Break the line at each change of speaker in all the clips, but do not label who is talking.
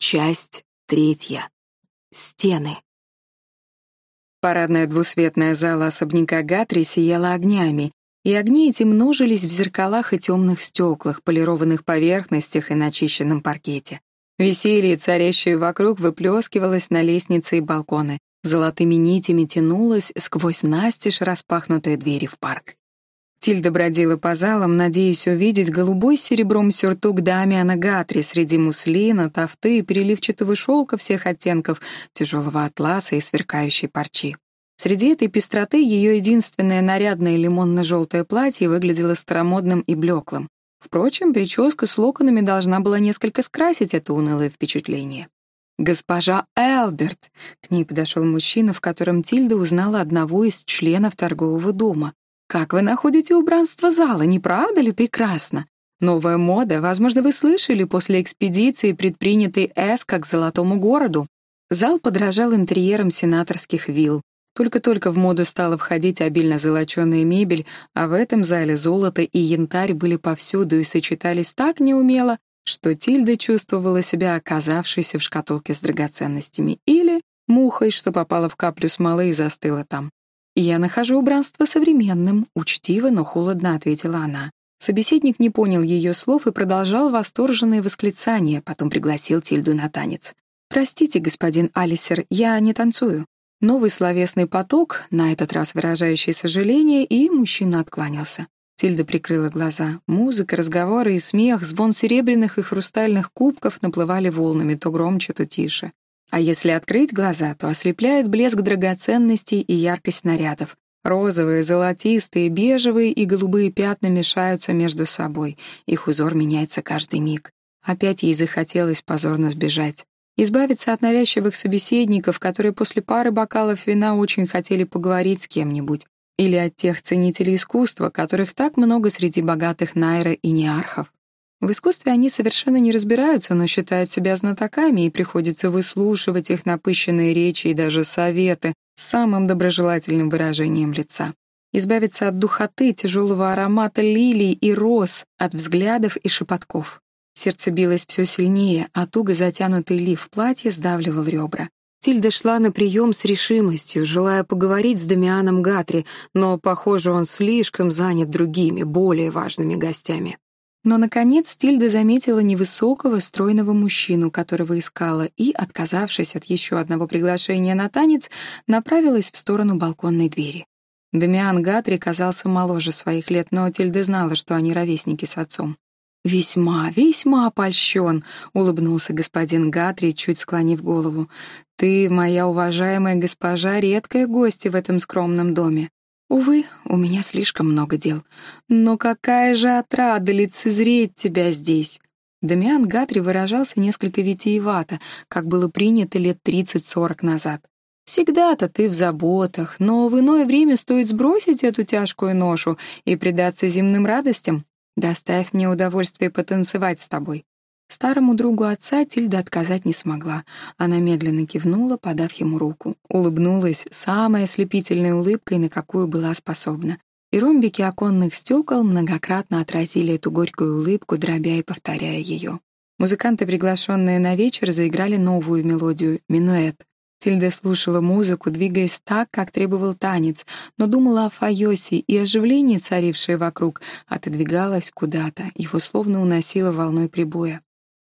Часть третья. Стены. Парадная двусветная зала особняка Гатри сияла огнями, и огни эти множились в зеркалах и темных стеклах, полированных поверхностях и начищенном паркете. Веселье, царящее вокруг, выплескивалось на лестнице и балконы, золотыми нитями тянулось сквозь настежь распахнутые двери в парк. Тильда бродила по залам, надеясь увидеть голубой с серебром сюртук Дамиана Гатри среди муслина, тафты и переливчатого шелка всех оттенков, тяжелого атласа и сверкающей парчи. Среди этой пестроты ее единственное нарядное лимонно-желтое платье выглядело старомодным и блеклым. Впрочем, прическа с локонами должна была несколько скрасить это унылое впечатление. «Госпожа Элберт!» — к ней подошел мужчина, в котором Тильда узнала одного из членов торгового дома. «Как вы находите убранство зала, не правда ли прекрасно? Новая мода, возможно, вы слышали после экспедиции, предпринятой Эска к Золотому городу. Зал подражал интерьерам сенаторских вилл. Только-только в моду стала входить обильно золоченая мебель, а в этом зале золото и янтарь были повсюду и сочетались так неумело, что Тильда чувствовала себя оказавшейся в шкатулке с драгоценностями или мухой, что попала в каплю смолы и застыла там. «Я нахожу убранство современным», — учтиво, но холодно ответила она. Собеседник не понял ее слов и продолжал восторженные восклицания, потом пригласил Тильду на танец. «Простите, господин Алисер, я не танцую». Новый словесный поток, на этот раз выражающий сожаление, и мужчина откланялся. Тильда прикрыла глаза. Музыка, разговоры и смех, звон серебряных и хрустальных кубков наплывали волнами то громче, то тише. А если открыть глаза, то ослепляет блеск драгоценностей и яркость нарядов. Розовые, золотистые, бежевые и голубые пятна мешаются между собой. Их узор меняется каждый миг. Опять ей захотелось позорно сбежать. Избавиться от навязчивых собеседников, которые после пары бокалов вина очень хотели поговорить с кем-нибудь. Или от тех ценителей искусства, которых так много среди богатых найра и неархов. В искусстве они совершенно не разбираются, но считают себя знатоками, и приходится выслушивать их напыщенные речи и даже советы с самым доброжелательным выражением лица. Избавиться от духоты, тяжелого аромата лилий и роз, от взглядов и шепотков. Сердце билось все сильнее, а туго затянутый лиф платья сдавливал ребра. Тильда шла на прием с решимостью, желая поговорить с Дамианом Гатри, но, похоже, он слишком занят другими, более важными гостями. Но, наконец, Тильда заметила невысокого, стройного мужчину, которого искала, и, отказавшись от еще одного приглашения на танец, направилась в сторону балконной двери. Дамиан Гатри казался моложе своих лет, но Тильда знала, что они ровесники с отцом. «Весьма, весьма опольщен», — улыбнулся господин Гатри, чуть склонив голову. «Ты, моя уважаемая госпожа, редкая гостья в этом скромном доме. Увы, у меня слишком много дел. Но какая же отрада лицезреть тебя здесь!» Дамиан Гатри выражался несколько витиевато, как было принято лет 30-40 назад. «Всегда-то ты в заботах, но в иное время стоит сбросить эту тяжкую ношу и предаться земным радостям. Доставь мне удовольствие потанцевать с тобой. Старому другу отца Тильда отказать не смогла. Она медленно кивнула, подав ему руку. Улыбнулась самой ослепительной улыбкой, на какую была способна. И ромбики оконных стекол многократно отразили эту горькую улыбку, дробя и повторяя ее. Музыканты, приглашенные на вечер, заиграли новую мелодию — минуэт. Тильда слушала музыку, двигаясь так, как требовал танец, но думала о Файосе, и оживлении, царившее вокруг, отодвигалось куда-то, его словно уносило волной прибоя.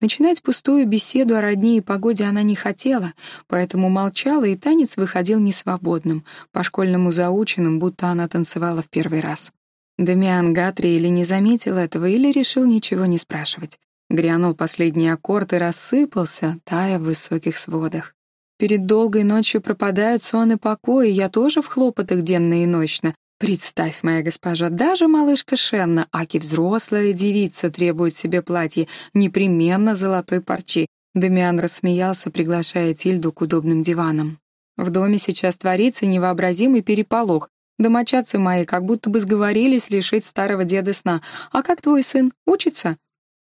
Начинать пустую беседу о родне и погоде она не хотела, поэтому молчала, и танец выходил несвободным, по-школьному заученным, будто она танцевала в первый раз. Дамиан Гатри или не заметил этого, или решил ничего не спрашивать. Грянул последний аккорд и рассыпался, тая в высоких сводах. Перед долгой ночью пропадают сон и покой, и я тоже в хлопотах денно и ночно, Представь, моя госпожа, даже малышка Шенна, аки взрослая девица, требует себе платье, непременно золотой парчи. Дамиан рассмеялся, приглашая Тильду к удобным диванам. В доме сейчас творится невообразимый переполох. Домочадцы мои как будто бы сговорились лишить старого деда сна. А как твой сын? Учится?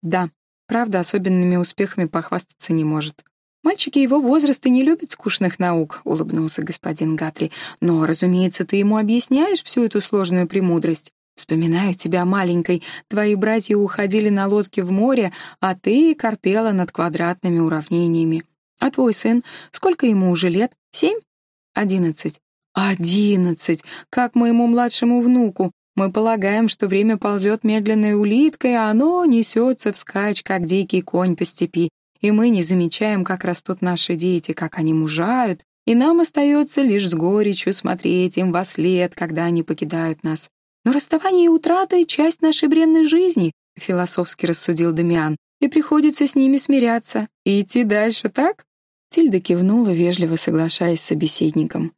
Да. Правда, особенными успехами похвастаться не может. «Мальчики его возраста не любят скучных наук», — улыбнулся господин Гатри. «Но, разумеется, ты ему объясняешь всю эту сложную премудрость. Вспоминаю тебя маленькой. Твои братья уходили на лодке в море, а ты корпела над квадратными уравнениями. А твой сын, сколько ему уже лет? Семь? Одиннадцать. Одиннадцать! Как моему младшему внуку. Мы полагаем, что время ползет медленной улиткой, а оно несется вскачь, как дикий конь по степи. И мы не замечаем, как растут наши дети, как они мужают, и нам остается лишь с горечью смотреть им во след, когда они покидают нас. Но расставание и утрата — часть нашей бренной жизни, — философски рассудил Дамиан, и приходится с ними смиряться и идти дальше, так? Тильда кивнула, вежливо соглашаясь с собеседником.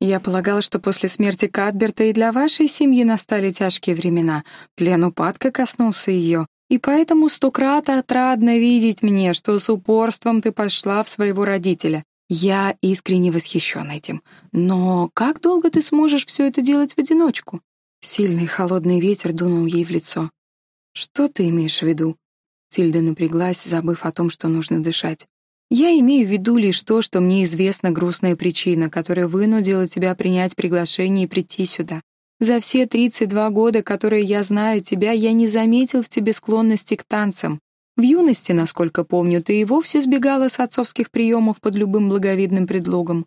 Я полагала, что после смерти Кадберта и для вашей семьи настали тяжкие времена. Тлен упадка коснулся ее, и поэтому сто крат отрадно видеть мне, что с упорством ты пошла в своего родителя. Я искренне восхищен этим. Но как долго ты сможешь все это делать в одиночку? Сильный холодный ветер дунул ей в лицо. Что ты имеешь в виду? Тильда напряглась, забыв о том, что нужно дышать. Я имею в виду лишь то, что мне известна грустная причина, которая вынудила тебя принять приглашение и прийти сюда. За все 32 года, которые я знаю тебя, я не заметил в тебе склонности к танцам. В юности, насколько помню, ты и вовсе сбегала с отцовских приемов под любым благовидным предлогом.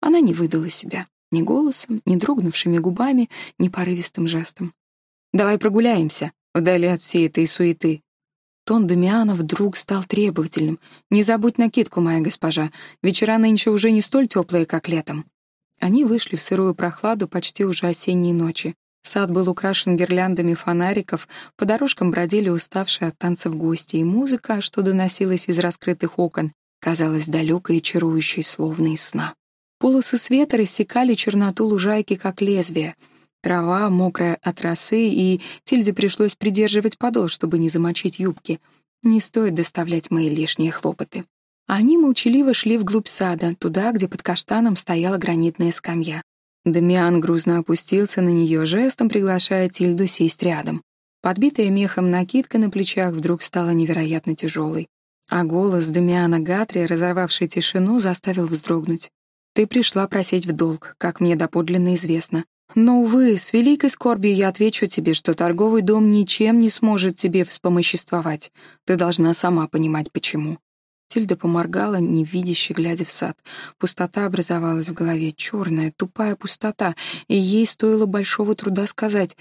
Она не выдала себя ни голосом, ни дрогнувшими губами, ни порывистым жестом. «Давай прогуляемся, вдали от всей этой суеты», Тон Дамиана вдруг стал требовательным. «Не забудь накидку, моя госпожа. Вечера нынче уже не столь теплые, как летом». Они вышли в сырую прохладу почти уже осенней ночи. Сад был украшен гирляндами фонариков, по дорожкам бродили уставшие от танцев гости, и музыка, что доносилась из раскрытых окон, казалась далекой и чарующей, словно из сна. Полосы света рассекали черноту лужайки, как лезвие — Трава, мокрая от росы, и Тильде пришлось придерживать подол, чтобы не замочить юбки. Не стоит доставлять мои лишние хлопоты. Они молчаливо шли вглубь сада, туда, где под каштаном стояла гранитная скамья. Дамиан грузно опустился на нее, жестом приглашая Тильду сесть рядом. Подбитая мехом накидка на плечах вдруг стала невероятно тяжелой. А голос Дамиана Гатри, разорвавший тишину, заставил вздрогнуть. «Ты пришла просить в долг, как мне доподлинно известно. Но, увы, с великой скорбью я отвечу тебе, что торговый дом ничем не сможет тебе вспомоществовать. Ты должна сама понимать, почему». Тильда поморгала, невидяще глядя в сад. Пустота образовалась в голове, черная, тупая пустота, и ей стоило большого труда сказать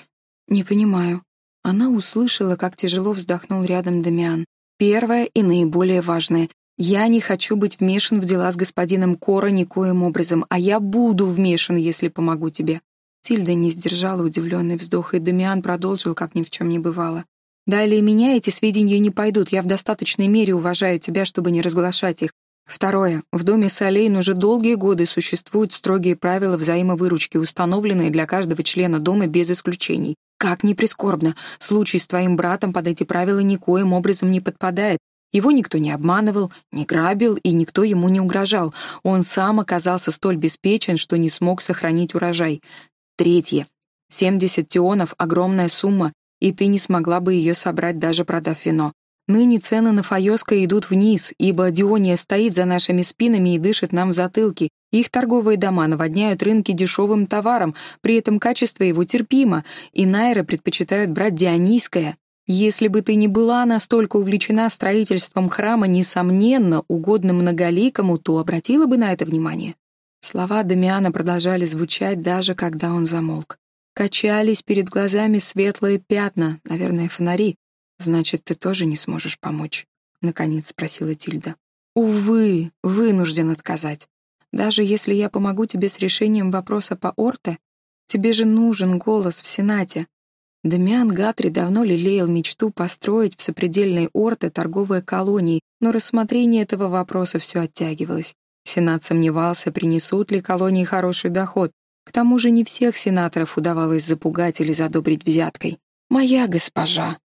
«Не понимаю». Она услышала, как тяжело вздохнул рядом Дамиан. «Первое и наиболее важное. Я не хочу быть вмешан в дела с господином Кора никоим образом, а я буду вмешан, если помогу тебе. Тильда не сдержала удивленный вздох, и Дамиан продолжил, как ни в чем не бывало. «Далее меня эти сведения не пойдут, я в достаточной мере уважаю тебя, чтобы не разглашать их. Второе. В доме Солейн уже долгие годы существуют строгие правила взаимовыручки, установленные для каждого члена дома без исключений. Как ни прискорбно, случай с твоим братом под эти правила никоим образом не подпадает. Его никто не обманывал, не грабил, и никто ему не угрожал. Он сам оказался столь беспечен, что не смог сохранить урожай. Третье. 70 тионов — огромная сумма, и ты не смогла бы ее собрать, даже продав вино. Ныне цены на Файоска идут вниз, ибо Диония стоит за нашими спинами и дышит нам в затылки. Их торговые дома наводняют рынки дешевым товаром, при этом качество его терпимо, и Найры предпочитают брать дионийское. Если бы ты не была настолько увлечена строительством храма, несомненно, угодно многоликому, то обратила бы на это внимание. Слова Дамиана продолжали звучать, даже когда он замолк. Качались перед глазами светлые пятна, наверное, фонари. «Значит, ты тоже не сможешь помочь?» — наконец спросила Тильда. «Увы, вынужден отказать. Даже если я помогу тебе с решением вопроса по Орте, тебе же нужен голос в Сенате». Дамиан Гатри давно лелеял мечту построить в сопредельной Орте торговые колонии, но рассмотрение этого вопроса все оттягивалось. Сенат сомневался, принесут ли колонии хороший доход. К тому же не всех сенаторов удавалось запугать или задобрить взяткой. «Моя госпожа!»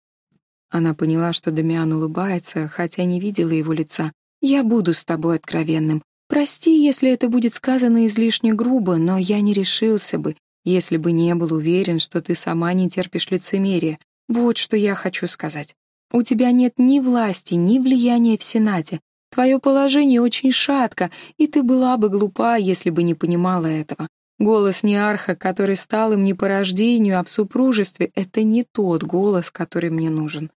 Она поняла, что Дамиан улыбается, хотя не видела его лица. «Я буду с тобой откровенным. Прости, если это будет сказано излишне грубо, но я не решился бы, если бы не был уверен, что ты сама не терпишь лицемерия. Вот что я хочу сказать. У тебя нет ни власти, ни влияния в Сенате, Твое положение очень шатко, и ты была бы глупа, если бы не понимала этого. Голос Неарха, который стал им не по рождению, а в супружестве, это не тот голос, который мне нужен.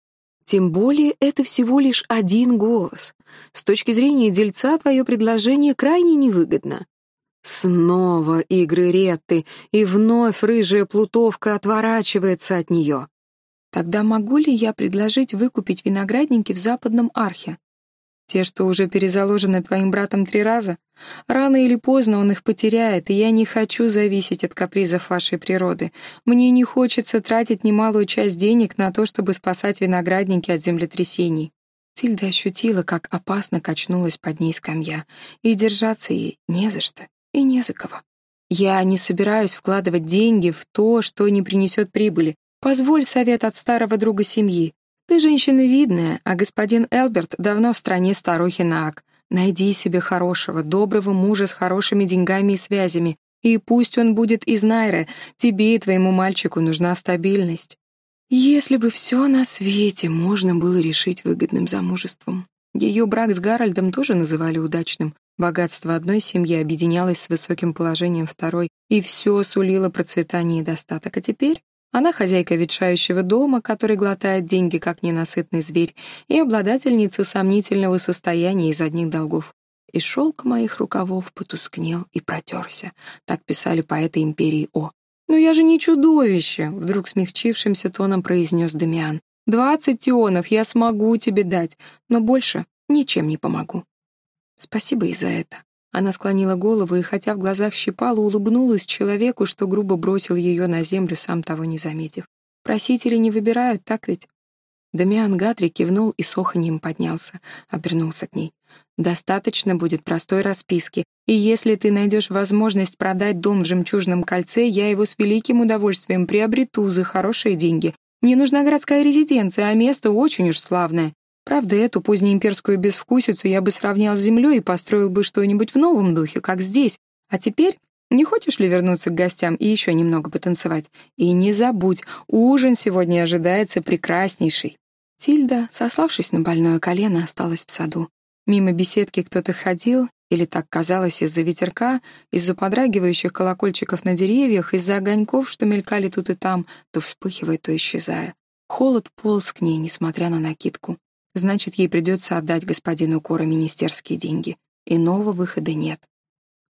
Тем более это всего лишь один голос. С точки зрения дельца твое предложение крайне невыгодно. Снова игры Ретты, и вновь рыжая плутовка отворачивается от нее. Тогда могу ли я предложить выкупить виноградники в западном архе? Те, что уже перезаложены твоим братом три раза? Рано или поздно он их потеряет, и я не хочу зависеть от капризов вашей природы. Мне не хочется тратить немалую часть денег на то, чтобы спасать виноградники от землетрясений». Тильда ощутила, как опасно качнулась под ней скамья, и держаться ей не за что и не за кого. «Я не собираюсь вкладывать деньги в то, что не принесет прибыли. Позволь совет от старого друга семьи. Ты женщина видная, а господин Элберт давно в стране старухи Наак. Найди себе хорошего, доброго мужа с хорошими деньгами и связями, и пусть он будет из Найры, тебе и твоему мальчику нужна стабильность. Если бы все на свете можно было решить выгодным замужеством. Ее брак с Гарольдом тоже называли удачным. Богатство одной семьи объединялось с высоким положением второй, и все сулило процветание и достаток. А теперь она хозяйка ветшающего дома, который глотает деньги, как ненасытный зверь, и обладательница сомнительного состояния из одних долгов. И шелк моих рукавов потускнел и протерся. Так писали поэты империи О. «Но я же не чудовище!» — вдруг смягчившимся тоном произнес Дамиан. «Двадцать тионов я смогу тебе дать, но больше ничем не помогу». Спасибо и за это. Она склонила голову и, хотя в глазах щипала, улыбнулась человеку, что грубо бросил ее на землю, сам того не заметив. Просители не выбирают, так ведь? Дамиан Гатри кивнул и с оханьем поднялся, обернулся к ней. «Достаточно будет простой расписки, и если ты найдешь возможность продать дом в жемчужном кольце, я его с великим удовольствием приобрету за хорошие деньги. Мне нужна городская резиденция, а место очень уж славное. Правда, эту позднеимперскую безвкусицу я бы сравнял с землей и построил бы что-нибудь в новом духе, как здесь. А теперь не хочешь ли вернуться к гостям и еще немного потанцевать? И не забудь, ужин сегодня ожидается прекраснейший». Тильда, сославшись на больное колено, осталась в саду. Мимо беседки кто-то ходил, или так казалось из-за ветерка, из-за подрагивающих колокольчиков на деревьях, из-за огоньков, что мелькали тут и там, то вспыхивая, то исчезая. Холод полз к ней, несмотря на накидку. Значит, ей придется отдать господину Кора министерские деньги. Иного выхода нет.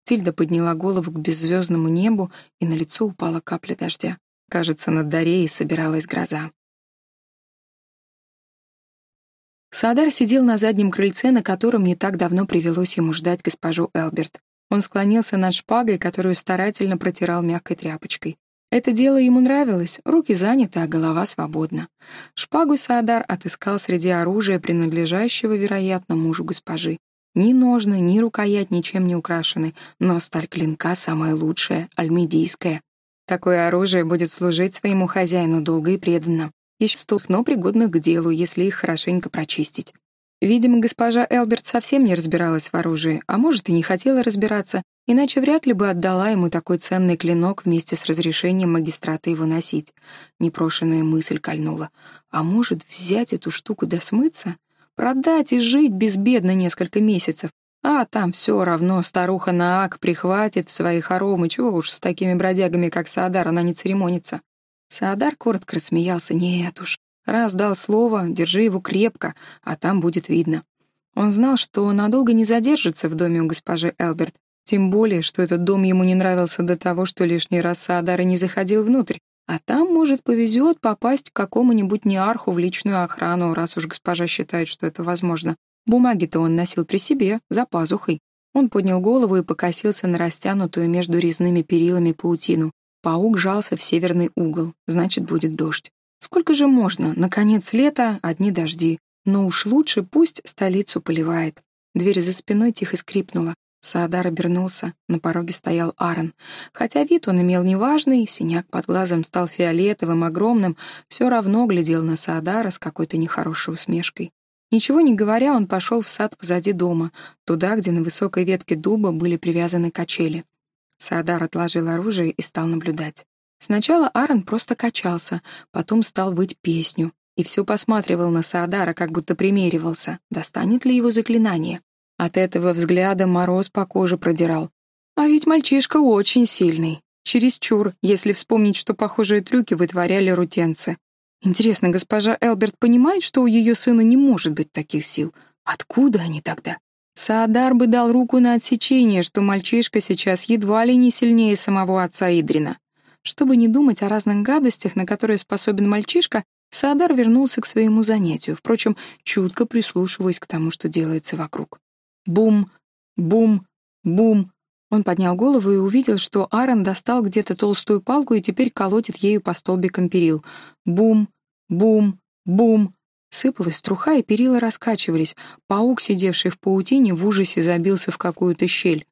Тильда подняла голову к беззвездному небу, и на лицо упала капля дождя. Кажется, над Дареей собиралась гроза. Саадар сидел на заднем крыльце, на котором не так давно привелось ему ждать госпожу Элберт. Он склонился над шпагой, которую старательно протирал мягкой тряпочкой. Это дело ему нравилось, руки заняты, а голова свободна. Шпагу Саадар отыскал среди оружия, принадлежащего, вероятно, мужу госпожи. Ни ножны, ни рукоять ничем не украшены, но сталь клинка самая лучшая, альмедийская. Такое оружие будет служить своему хозяину долго и преданно. Еще стух, но пригодных к делу, если их хорошенько прочистить. Видимо, госпожа Элберт совсем не разбиралась в оружии, а может и не хотела разбираться, иначе вряд ли бы отдала ему такой ценный клинок вместе с разрешением магистрата его носить. Непрошенная мысль кольнула. А может, взять эту штуку да смыться? Продать и жить безбедно несколько месяцев. А там все равно старуха Наак прихватит в свои хоромы, чего уж с такими бродягами, как Саадар, она не церемонится. Саадар коротко рассмеялся. Нет уж, Раз дал слово, держи его крепко, а там будет видно. Он знал, что надолго не задержится в доме у госпожи Элберт, тем более, что этот дом ему не нравился до того, что лишний раз Саадара не заходил внутрь, а там, может, повезет попасть к какому-нибудь неарху в личную охрану, раз уж госпожа считает, что это возможно. Бумаги-то он носил при себе, за пазухой. Он поднял голову и покосился на растянутую между резными перилами паутину. Паук жался в северный угол, значит, будет дождь. Сколько же можно? Наконец лето, одни дожди. Но уж лучше пусть столицу поливает. Дверь за спиной тихо скрипнула. Саадар обернулся. На пороге стоял Аарон. Хотя вид он имел неважный, синяк под глазом стал фиолетовым, огромным, все равно глядел на Саадара с какой-то нехорошей усмешкой. Ничего не говоря, он пошел в сад позади дома, туда, где на высокой ветке дуба были привязаны качели. Саадар отложил оружие и стал наблюдать. Сначала Аарон просто качался, потом стал выть песню и все посматривал на Саадара, как будто примеривался, достанет ли его заклинание. От этого взгляда мороз по коже продирал. А ведь мальчишка очень сильный. Чересчур, если вспомнить, что похожие трюки вытворяли рутенцы. Интересно, госпожа Элберт понимает, что у ее сына не может быть таких сил? Откуда они тогда? Саадар бы дал руку на отсечение, что мальчишка сейчас едва ли не сильнее самого отца Идрина. Чтобы не думать о разных гадостях, на которые способен мальчишка, Саадар вернулся к своему занятию, впрочем, чутко прислушиваясь к тому, что делается вокруг. Бум, бум, бум. Он поднял голову и увидел, что Аарон достал где-то толстую палку и теперь колотит ею по столбикам перил. Бум, бум, бум. Сыпалась труха, и перила раскачивались. Паук, сидевший в паутине, в ужасе забился в какую-то щель.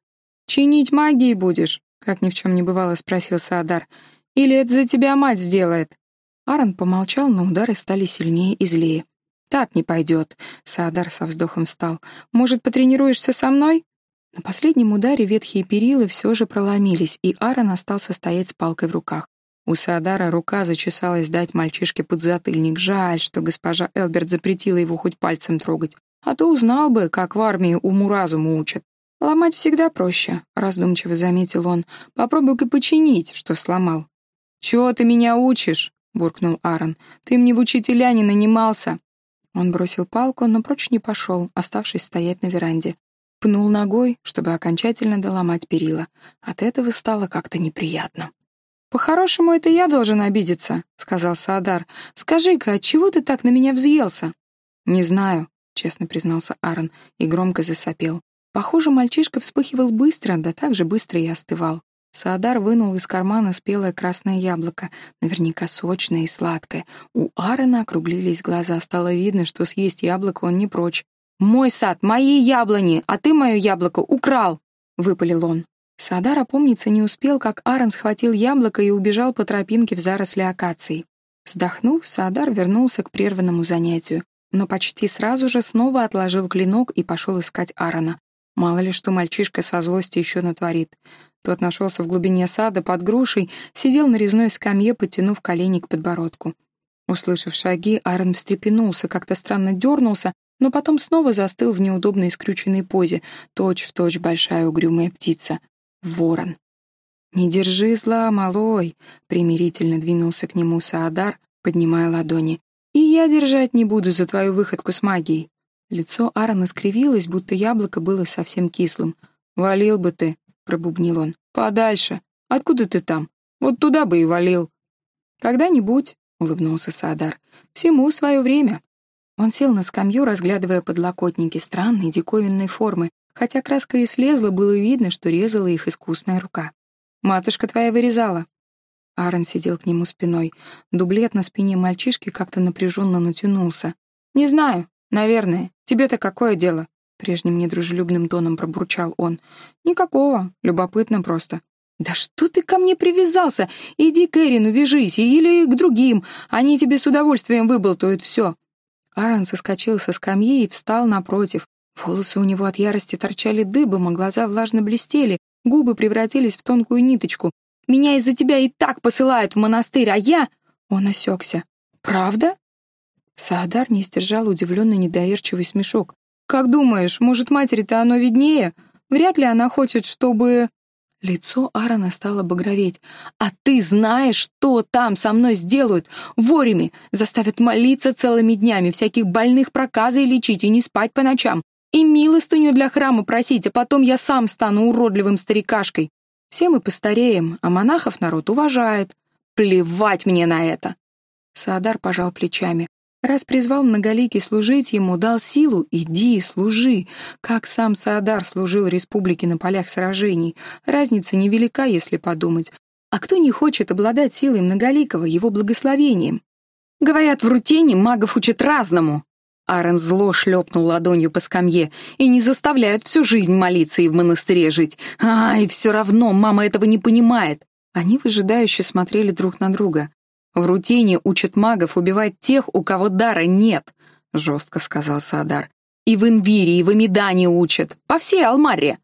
«Чинить магией будешь?» — как ни в чем не бывало, спросил Саадар. «Или это за тебя мать сделает?» Аарон помолчал, но удары стали сильнее и злее. «Так не пойдет», — Саадар со вздохом встал. «Может, потренируешься со мной?» На последнем ударе ветхие перила все же проломились, и Аарон остался стоять с палкой в руках. У Саадара рука зачесалась дать мальчишке подзатыльник. Жаль, что госпожа Элберт запретила его хоть пальцем трогать. А то узнал бы, как в армии уму-разуму учат. «Ломать всегда проще», — раздумчиво заметил он. «Попробуй-ка починить, что сломал». «Чего ты меня учишь?» — буркнул Аарон. «Ты мне в учителя не нанимался». Он бросил палку, но прочь не пошел, оставшись стоять на веранде. Пнул ногой, чтобы окончательно доломать перила. От этого стало как-то неприятно. «По-хорошему, это я должен обидеться», — сказал Саадар. «Скажи-ка, отчего ты так на меня взъелся?» «Не знаю», — честно признался Аарон и громко засопел. Похоже, мальчишка вспыхивал быстро, да так же быстро и остывал. Саадар вынул из кармана спелое красное яблоко, наверняка сочное и сладкое. У Аарона округлились глаза, стало видно, что съесть яблоко он не прочь. «Мой сад, мои яблони, а ты мое яблоко украл!» — выпалил он. Садар опомниться не успел, как Аарон схватил яблоко и убежал по тропинке в заросли акации. Вздохнув, Саадар вернулся к прерванному занятию, но почти сразу же снова отложил клинок и пошел искать Аарона. Мало ли что мальчишка со злости еще натворит. Тот нашелся в глубине сада под грушей, сидел на резной скамье, подтянув колени к подбородку. Услышав шаги, Аарон встрепенулся, как-то странно дернулся, но потом снова застыл в неудобной скрюченной позе, точь-в-точь точь большая угрюмая птица ворон. «Не держи зла, малой!» — примирительно двинулся к нему Саадар, поднимая ладони. «И я держать не буду за твою выходку с магией». Лицо Аарона скривилось, будто яблоко было совсем кислым. «Валил бы ты!» — пробубнил он. «Подальше! Откуда ты там? Вот туда бы и валил!» «Когда-нибудь!» — улыбнулся Саадар. «Всему свое время!» Он сел на скамью, разглядывая подлокотники странной диковинной формы, Хотя краска и слезла, было видно, что резала их искусная рука. «Матушка твоя вырезала». Аарон сидел к нему спиной. Дублет на спине мальчишки как-то напряженно натянулся. «Не знаю. Наверное. Тебе-то какое дело?» Прежним недружелюбным тоном пробурчал он. «Никакого. Любопытно просто». «Да что ты ко мне привязался? Иди к Эрину, вяжись, или к другим. Они тебе с удовольствием выболтают все». Аарон соскочил со скамьи и встал напротив, Волосы у него от ярости торчали дыбом, а глаза влажно блестели, губы превратились в тонкую ниточку. «Меня из-за тебя и так посылают в монастырь, а я...» Он осекся. «Правда?» Саадар не сдержал удивленный недоверчивый смешок. «Как думаешь, может, матери-то оно виднее? Вряд ли она хочет, чтобы...» Лицо Аарона стало багроветь. «А ты знаешь, что там со мной сделают? Ворями! Заставят молиться целыми днями, всяких больных проказой лечить и не спать по ночам и милостыню для храма просить, а потом я сам стану уродливым старикашкой. Все мы постареем, а монахов народ уважает. Плевать мне на это!» Саадар пожал плечами. Раз призвал многоликий служить ему, дал силу, иди, служи. Как сам Саадар служил республике на полях сражений. Разница невелика, если подумать. А кто не хочет обладать силой многоликого, его благословением? Говорят, в Рутене магов учат разному. Аарон зло шлепнул ладонью по скамье. «И не заставляют всю жизнь молиться и в монастыре жить. Ай, все равно, мама этого не понимает». Они выжидающе смотрели друг на друга. «В рутине учат магов убивать тех, у кого дара нет», — жестко сказал Саадар. «И в Инвире, и в Амидане учат. По всей Алмаре».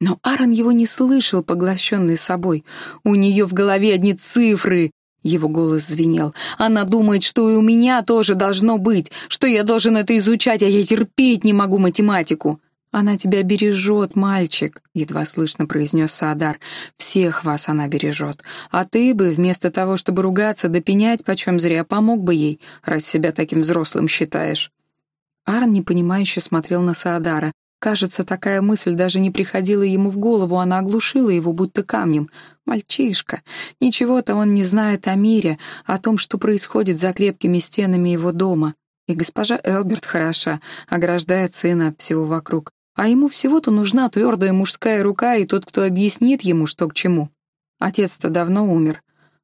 Но Аарон его не слышал, поглощенный собой. У нее в голове одни цифры, его голос звенел. «Она думает, что и у меня тоже должно быть, что я должен это изучать, а я терпеть не могу математику». «Она тебя бережет, мальчик», — едва слышно произнес Саадар. «Всех вас она бережет. А ты бы, вместо того, чтобы ругаться да пенять почем зря, помог бы ей, раз себя таким взрослым считаешь». Арн непонимающе смотрел на Саадара. Кажется, такая мысль даже не приходила ему в голову, она оглушила его будто камнем. Мальчишка. Ничего-то он не знает о мире, о том, что происходит за крепкими стенами его дома. И госпожа Элберт хороша, ограждает сына от всего вокруг. А ему всего-то нужна твердая мужская рука и тот, кто объяснит ему, что к чему. Отец-то давно умер.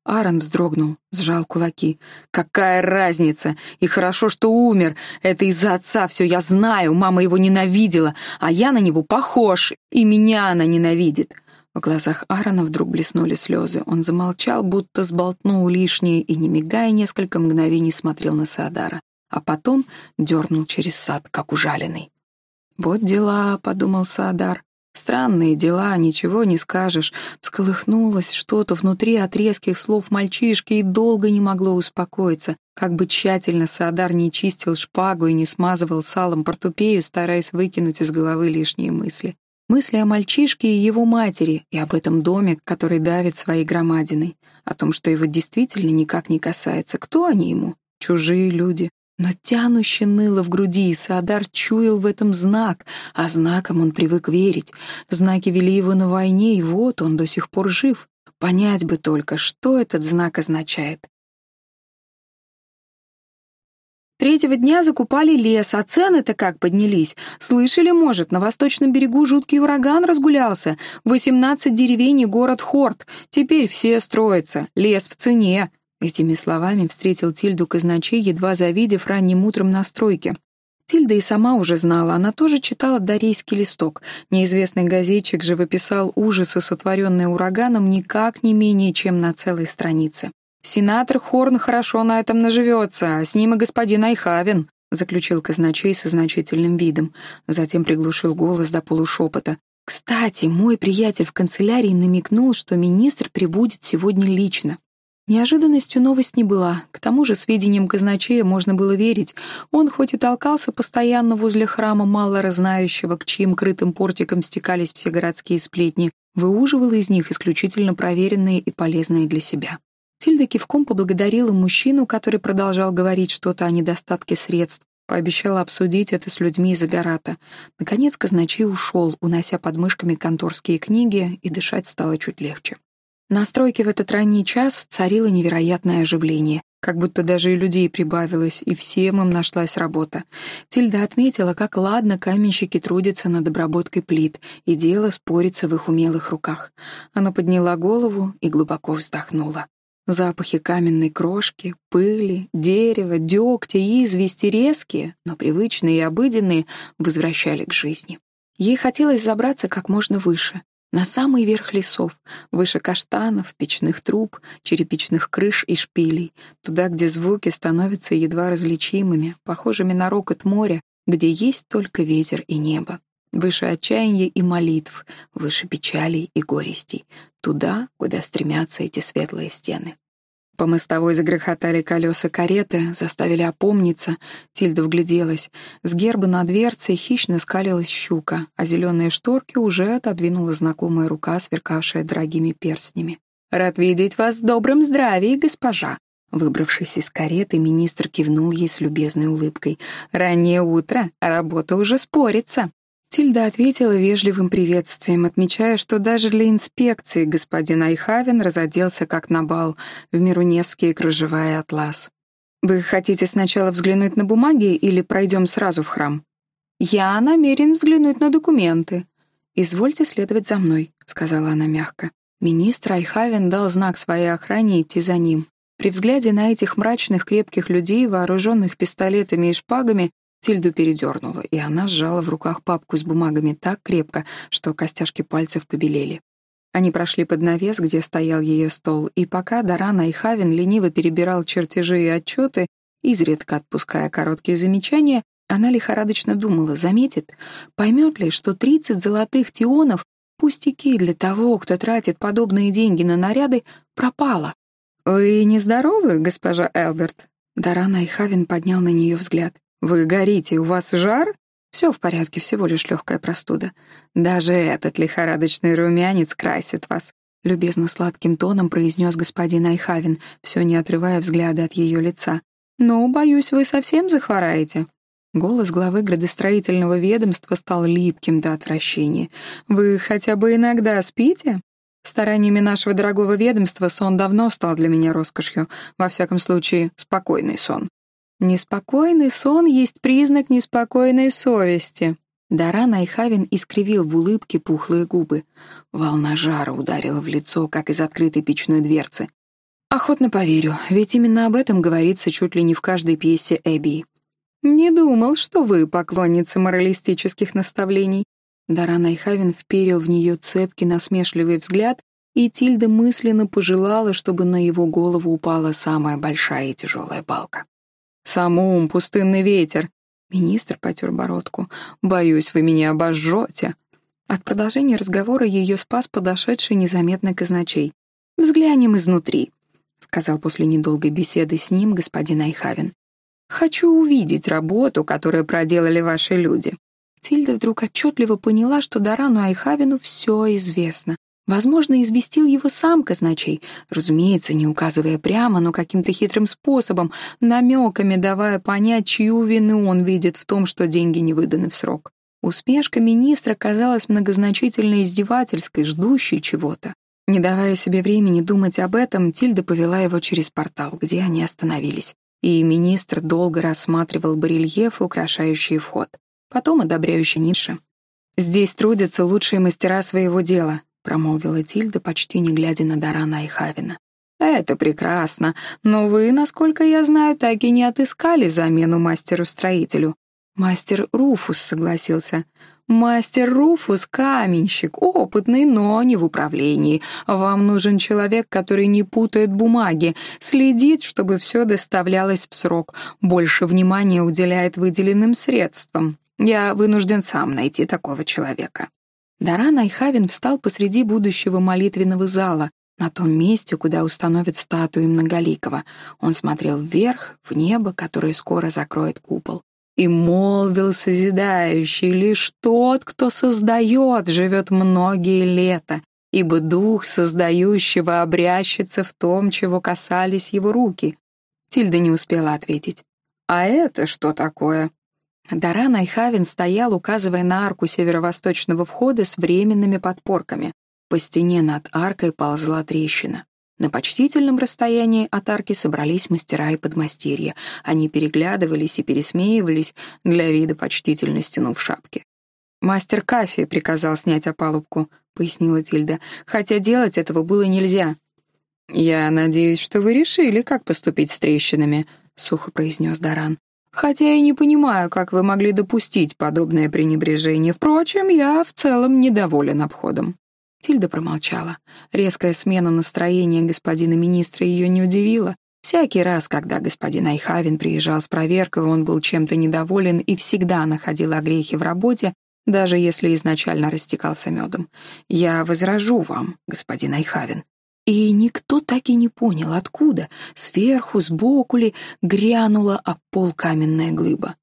Аарон вздрогнул, сжал кулаки. «Какая разница? И хорошо, что умер. Это из-за отца все, я знаю. Мама его ненавидела, а я на него похож. И меня она ненавидит». В глазах Аарона вдруг блеснули слезы. Он замолчал, будто сболтнул лишнее и, не мигая, несколько мгновений смотрел на Саадара. А потом дернул через сад, как ужаленный. «Вот дела», — подумал Саадар. «Странные дела, ничего не скажешь». Всколыхнулось что-то внутри от резких слов мальчишки и долго не могло успокоиться. Как бы тщательно Саадар не чистил шпагу и не смазывал салом портупею, стараясь выкинуть из головы лишние мысли. Мысли о мальчишке и его матери, и об этом доме, который давит своей громадиной. О том, что его действительно никак не касается. Кто они ему? Чужие люди. Но тянуще ныло в груди, и Саадар чуял в этом знак, а знаком он привык верить. Знаки вели его на войне, и вот он до сих пор жив. Понять бы только, что этот знак означает. Третьего дня закупали лес, а цены-то как поднялись. Слышали, может, на восточном берегу жуткий ураган разгулялся. Восемнадцать деревень и город Хорт. Теперь все строятся. Лес в цене. Этими словами встретил Тильду казначей, едва завидев ранним утром на стройке. Тильда и сама уже знала, она тоже читала «Дарейский листок». Неизвестный газетчик же выписал ужасы, сотворенные ураганом, никак не менее, чем на целой странице. «Сенатор Хорн хорошо на этом наживется, а с ним и господин Айхавин», заключил казначей со значительным видом. Затем приглушил голос до полушепота. «Кстати, мой приятель в канцелярии намекнул, что министр прибудет сегодня лично. Неожиданностью новость не была. К тому же сведениям казначея можно было верить. Он хоть и толкался постоянно возле храма мало к чьим крытым портикам стекались все городские сплетни, выуживал из них исключительно проверенные и полезные для себя. Тильда кивком поблагодарила мужчину, который продолжал говорить что-то о недостатке средств, пообещала обсудить это с людьми из Агарата. Наконец казначей ушел, унося под мышками конторские книги, и дышать стало чуть легче. На стройке в этот ранний час царило невероятное оживление, как будто даже и людей прибавилось, и всем им нашлась работа. Тильда отметила, как ладно каменщики трудятся над обработкой плит, и дело спорится в их умелых руках. Она подняла голову и глубоко вздохнула. Запахи каменной крошки, пыли, дерева, дегтя, извести резкие, но привычные и обыденные возвращали к жизни. Ей хотелось забраться как можно выше, на самый верх лесов, выше каштанов, печных труб, черепичных крыш и шпилей, туда, где звуки становятся едва различимыми, похожими на рокот моря, где есть только ветер и небо. Выше отчаяния и молитв, выше печалей и горестей, туда, куда стремятся эти светлые стены. По мостовой загрохотали колеса кареты, заставили опомниться. Тильда вгляделась. С герба на дверце хищно скалилась щука, а зеленые шторки уже отодвинула знакомая рука, сверкавшая дорогими перстнями. «Рад видеть вас в добром здравии, госпожа!» Выбравшись из кареты, министр кивнул ей с любезной улыбкой. «Раннее утро, а работа уже спорится!» Тильда ответила вежливым приветствием, отмечая, что даже для инспекции господин Айхавен разоделся как на бал, в мирунесский кружева и атлас. «Вы хотите сначала взглянуть на бумаги или пройдем сразу в храм?» «Я намерен взглянуть на документы». «Извольте следовать за мной», — сказала она мягко. Министр Айхавен дал знак своей охране идти за ним. При взгляде на этих мрачных крепких людей, вооруженных пистолетами и шпагами, Тильду передернула, и она сжала в руках папку с бумагами так крепко, что костяшки пальцев побелели. Они прошли под навес, где стоял ее стол, и пока Дарана и Хавин лениво перебирал чертежи и отчеты, изредка отпуская короткие замечания, она лихорадочно думала, заметит, поймет ли, что 30 золотых тионов — пустяки для того, кто тратит подобные деньги на наряды, пропало. «Вы нездоровы, госпожа Элберт?» Дарана и Хавин поднял на нее взгляд. «Вы горите, у вас жар?» Все в порядке, всего лишь легкая простуда. Даже этот лихорадочный румянец красит вас», — любезно сладким тоном произнес господин Айхавин, все не отрывая взгляда от ее лица. «Но, боюсь, вы совсем захвораете». Голос главы градостроительного ведомства стал липким до отвращения. «Вы хотя бы иногда спите?» Стараниями нашего дорогого ведомства сон давно стал для меня роскошью, во всяком случае, спокойный сон. Неспокойный сон есть признак неспокойной совести. Даран Айхавин искривил в улыбке пухлые губы. Волна жара ударила в лицо, как из открытой печной дверцы. Охотно поверю, ведь именно об этом говорится чуть ли не в каждой пьесе Эбби. «Не думал, что вы поклонница моралистических наставлений». Даран Айхавин вперил в нее цепкий насмешливый взгляд, и Тильда мысленно пожелала, чтобы на его голову упала самая большая и тяжелая балка. «Самум, пустынный ветер!» Министр потер бородку. «Боюсь, вы меня обожжете!» От продолжения разговора ее спас подошедший незаметно казначей. «Взглянем изнутри», — сказал после недолгой беседы с ним господин Айхавин. «Хочу увидеть работу, которую проделали ваши люди». Тильда вдруг отчетливо поняла, что Дарану Айхавину все известно. Возможно, известил его сам казначей, разумеется, не указывая прямо, но каким-то хитрым способом, намеками давая понять, чью вину он видит в том, что деньги не выданы в срок. Усмешка министра казалась многозначительно издевательской, ждущей чего-то. Не давая себе времени думать об этом, Тильда повела его через портал, где они остановились. И министр долго рассматривал барельефы, украшающие вход. Потом одобряющий Ницше. «Здесь трудятся лучшие мастера своего дела», промолвила Тильда, почти не глядя на Дарана и Хавина. «Это прекрасно, но вы, насколько я знаю, так и не отыскали замену мастеру-строителю». Мастер Руфус согласился. «Мастер Руфус — каменщик, опытный, но не в управлении. Вам нужен человек, который не путает бумаги, следит, чтобы все доставлялось в срок, больше внимания уделяет выделенным средствам. Я вынужден сам найти такого человека». Даран Айхавин встал посреди будущего молитвенного зала, на том месте, куда установят статуи Многоликого. Он смотрел вверх, в небо, которое скоро закроет купол. И молвил созидающий, лишь тот, кто создает, живет многие лета, ибо дух создающего обрящется в том, чего касались его руки. Тильда не успела ответить. «А это что такое?» Даран Айхавин стоял, указывая на арку северо-восточного входа с временными подпорками. По стене над аркой ползла трещина. На почтительном расстоянии от арки собрались мастера и подмастерья. Они переглядывались и пересмеивались, для вида почтительно стянув шапки. «Мастер Кафе приказал снять опалубку», — пояснила Тильда, «хотя делать этого было нельзя». «Я надеюсь, что вы решили, как поступить с трещинами», — сухо произнес Даран. Хотя я не понимаю, как вы могли допустить подобное пренебрежение. Впрочем, я в целом недоволен обходом». Тильда промолчала. Резкая смена настроения господина министра ее не удивила. Всякий раз, когда господин Айхавин приезжал с проверкой, он был чем-то недоволен и всегда находил огрехи в работе, даже если изначально растекался медом. «Я возражу вам, господин Айхавин. И никто так и не понял, откуда, сверху, сбоку ли, грянула об пол каменная глыба.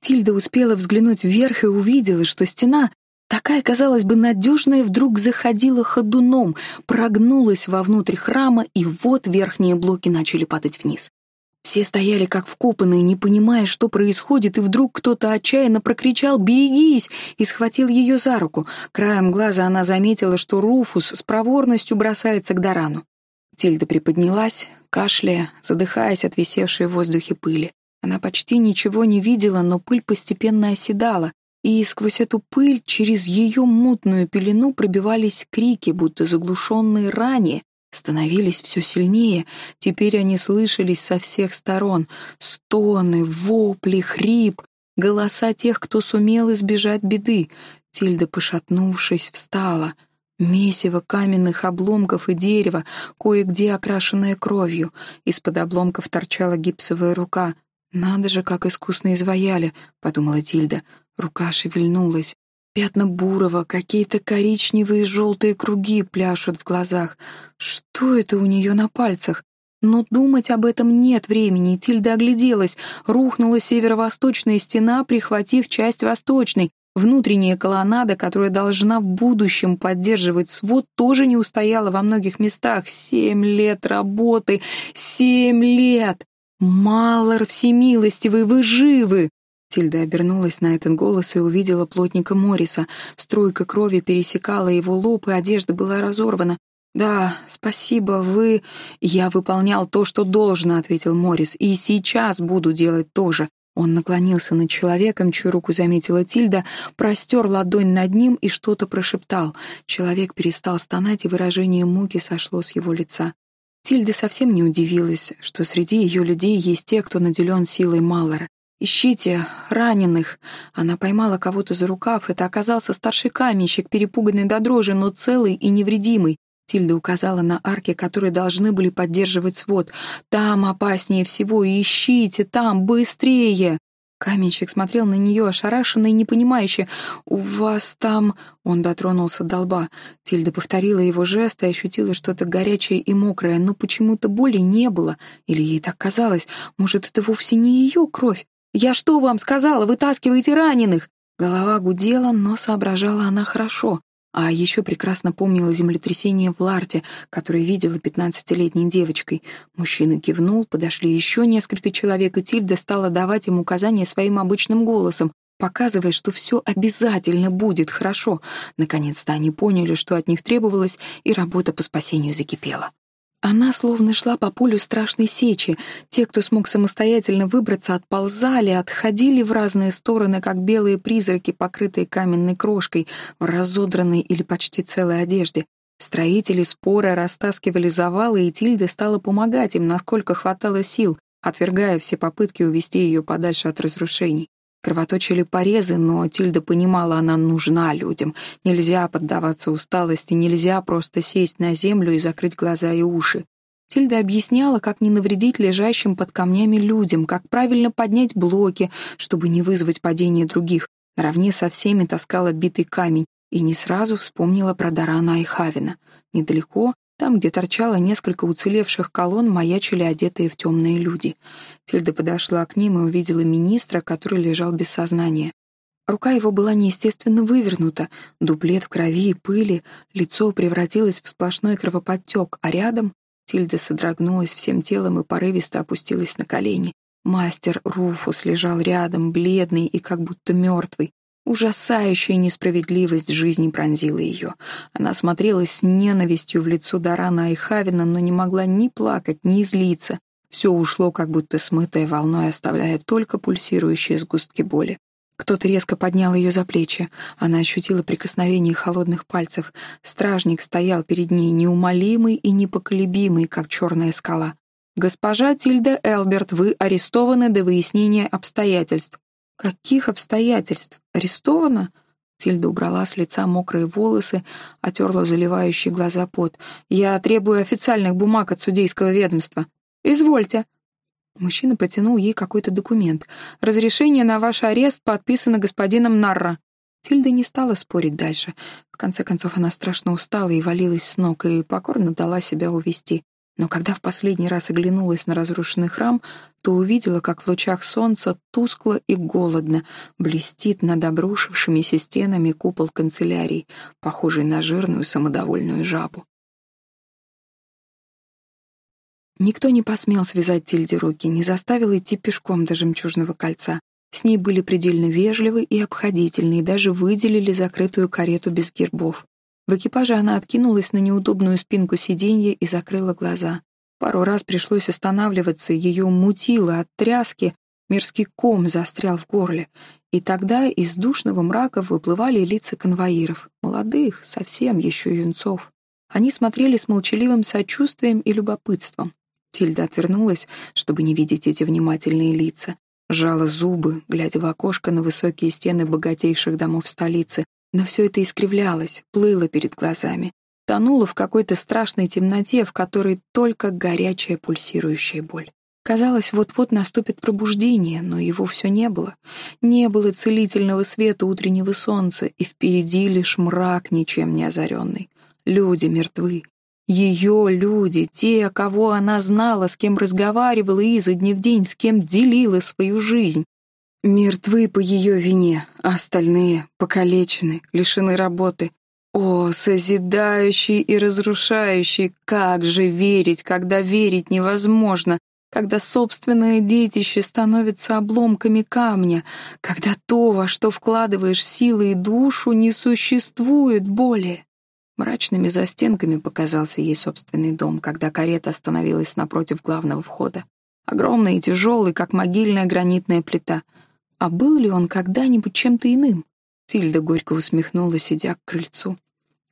Тильда успела взглянуть вверх и увидела, что стена, такая, казалось бы, надежная, вдруг заходила ходуном, прогнулась вовнутрь храма, и вот верхние блоки начали падать вниз. Все стояли как вкопанные, не понимая, что происходит, и вдруг кто-то отчаянно прокричал «Берегись!» и схватил ее за руку. Краем глаза она заметила, что Руфус с проворностью бросается к Дарану. Тильда приподнялась, кашляя, задыхаясь от висевшей в воздухе пыли. Она почти ничего не видела, но пыль постепенно оседала, и сквозь эту пыль через ее мутную пелену пробивались крики, будто заглушенные ранее, становились все сильнее, теперь они слышались со всех сторон. Стоны, вопли, хрип, голоса тех, кто сумел избежать беды. Тильда, пошатнувшись, встала. Месиво каменных обломков и дерева, кое-где окрашенное кровью. Из-под обломков торчала гипсовая рука. «Надо же, как искусно изваяли», — подумала Тильда. Рука шевельнулась. Пятна бурого, какие-то коричневые и желтые круги пляшут в глазах. Что это у нее на пальцах? Но думать об этом нет времени. Тильда огляделась. Рухнула северо-восточная стена, прихватив часть восточной. Внутренняя колоннада, которая должна в будущем поддерживать свод, тоже не устояла во многих местах. Семь лет работы! Семь лет! «Малор всемилостивый, вы живы!» Тильда обернулась на этот голос и увидела плотника Морриса. Струйка крови пересекала его лоб, и одежда была разорвана. «Да, спасибо, вы...» «Я выполнял то, что должно», — ответил Моррис, «и сейчас буду делать то же. Он наклонился над человеком, чью руку заметила Тильда, простер ладонь над ним и что-то прошептал. Человек перестал стонать, и выражение муки сошло с его лица. Тильда совсем не удивилась, что среди ее людей есть те, кто наделен силой Маллера. «Ищите раненых!» Она поймала кого-то за рукав. Это оказался старший каменщик, перепуганный до дрожи, но целый и невредимый. Тильда указала на арки, которые должны были поддерживать свод. «Там опаснее всего, ищите, там, быстрее!» Каменщик смотрел на нее ошарашенно и непонимающе. «У вас там...» Он дотронулся до лба. Тильда повторила его жест и ощутила что-то горячее и мокрое, но почему-то боли не было. Или ей так казалось. Может, это вовсе не ее кровь? «Я что вам сказала? Вытаскивайте раненых!» Голова гудела, но соображала она хорошо. А еще прекрасно помнила землетрясение в Ларте, которое видела пятнадцатилетней девочкой. Мужчина кивнул, подошли еще несколько человек, и Тильда стала давать им указания своим обычным голосом, показывая, что все обязательно будет хорошо. Наконец-то они поняли, что от них требовалось, и работа по спасению закипела. Она словно шла по полю страшной сечи. Те, кто смог самостоятельно выбраться, отползали, отходили в разные стороны, как белые призраки, покрытые каменной крошкой, в разодранной или почти целой одежде. Строители споры растаскивали завалы, и Тильда стала помогать им, насколько хватало сил, отвергая все попытки увести ее подальше от разрушений. Кровоточили порезы, но Тильда понимала, она нужна людям. Нельзя поддаваться усталости, нельзя просто сесть на землю и закрыть глаза и уши. Тильда объясняла, как не навредить лежащим под камнями людям, как правильно поднять блоки, чтобы не вызвать падение других. Наравне со всеми таскала битый камень и не сразу вспомнила про Дарана и Хавина. Недалеко там, где торчало несколько уцелевших колонн, маячили одетые в темные люди. Тильда подошла к ним и увидела министра, который лежал без сознания. Рука его была неестественно вывернута, дуплет в крови и пыли, лицо превратилось в сплошной кровоподтек, а рядом Тильда содрогнулась всем телом и порывисто опустилась на колени. Мастер Руфус лежал рядом, бледный и как будто мертвый. Ужасающая несправедливость жизни пронзила ее. Она смотрела с ненавистью в лицо Дарана и Хавина, но не могла ни плакать, ни злиться. Все ушло, как будто смытое волной, оставляя только пульсирующие сгустки боли. Кто-то резко поднял ее за плечи. Она ощутила прикосновение холодных пальцев. Стражник стоял перед ней, неумолимый и непоколебимый, как черная скала. «Госпожа Тильда Элберт, вы арестованы до выяснения обстоятельств. «Каких обстоятельств? Арестована?» Тильда убрала с лица мокрые волосы, отерла заливающие глаза пот. «Я требую официальных бумаг от судейского ведомства. Извольте». Мужчина протянул ей какой-то документ. «Разрешение на ваш арест подписано господином Нарра». Тильда не стала спорить дальше. В конце концов, она страшно устала и валилась с ног, и покорно дала себя увести. Но когда в последний раз оглянулась на разрушенный храм, то увидела, как в лучах солнца тускло и голодно блестит над обрушившимися стенами купол канцелярий, похожий на жирную самодовольную жабу. Никто не посмел связать Тильде руки, не заставил идти пешком до жемчужного кольца. С ней были предельно вежливы и обходительны, и даже выделили закрытую карету без гербов. В экипаже она откинулась на неудобную спинку сиденья и закрыла глаза. Пару раз пришлось останавливаться, ее мутило от тряски, мерзкий ком застрял в горле. И тогда из душного мрака выплывали лица конвоиров, молодых, совсем еще юнцов. Они смотрели с молчаливым сочувствием и любопытством. Тильда отвернулась, чтобы не видеть эти внимательные лица. Жала зубы, глядя в окошко на высокие стены богатейших домов столицы, но все это искривлялось, плыло перед глазами, тонуло в какой-то страшной темноте, в которой только горячая пульсирующая боль. Казалось, вот-вот наступит пробуждение, но его все не было. Не было целительного света утреннего солнца, и впереди лишь мрак, ничем не озаренный. Люди мертвы. Ее люди, те, кого она знала, с кем разговаривала изо дня в день, с кем делила свою жизнь. Мертвы по ее вине, а остальные покалечены, лишены работы. О, созидающий и разрушающий, как же верить, когда верить невозможно, когда собственное детище становится обломками камня, когда то, во что вкладываешь силы и душу, не существует более. Мрачными застенками показался ей собственный дом, когда карета остановилась напротив главного входа. Огромный и тяжелый, как могильная гранитная плита. А был ли он когда-нибудь чем-то иным? Тильда горько усмехнулась, идя к крыльцу.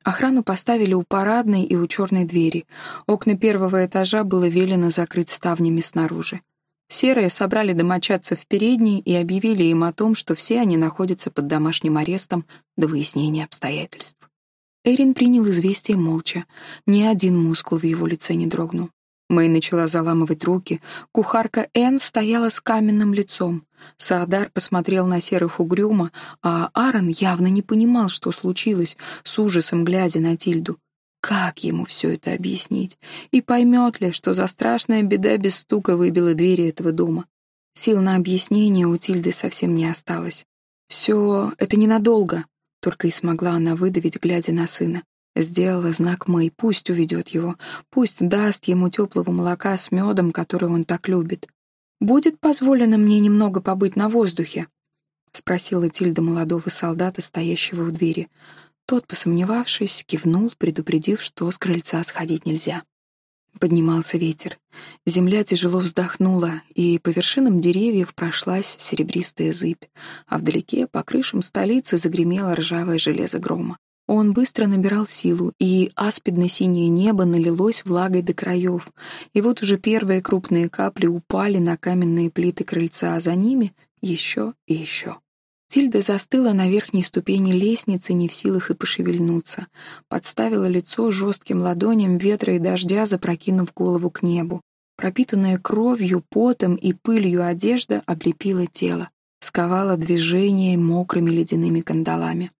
Охрану поставили у парадной и у черной двери. Окна первого этажа было велено закрыть ставнями снаружи. Серые собрали домочадцев в передней и объявили им о том, что все они находятся под домашним арестом до выяснения обстоятельств. Эрин принял известие молча. Ни один мускул в его лице не дрогнул. Мэй начала заламывать руки. Кухарка Энн стояла с каменным лицом. Саадар посмотрел на серых угрюмо, а Аарон явно не понимал, что случилось, с ужасом глядя на Тильду. Как ему все это объяснить? И поймет ли, что за страшная беда без стука выбила двери этого дома? Сил на объяснение у Тильды совсем не осталось. Все это ненадолго, только и смогла она выдавить, глядя на сына. Сделала знак Мэй, пусть уведет его, пусть даст ему теплого молока с медом, который он так любит. «Будет позволено мне немного побыть на воздухе?» — спросила Тильда молодого солдата, стоящего у двери. Тот, посомневавшись, кивнул, предупредив, что с крыльца сходить нельзя. Поднимался ветер. Земля тяжело вздохнула, и по вершинам деревьев прошлась серебристая зыбь, а вдалеке по крышам столицы загремело ржавое железо грома. Он быстро набирал силу, и аспидно-синее небо налилось влагой до краев. И вот уже первые крупные капли упали на каменные плиты крыльца, а за ними еще и еще. Тильда застыла на верхней ступени лестницы, не в силах и пошевельнуться. Подставила лицо жестким ладоням ветра и дождя, запрокинув голову к небу. Пропитанная кровью, потом и пылью одежда облепила тело, сковала движение мокрыми ледяными кандалами.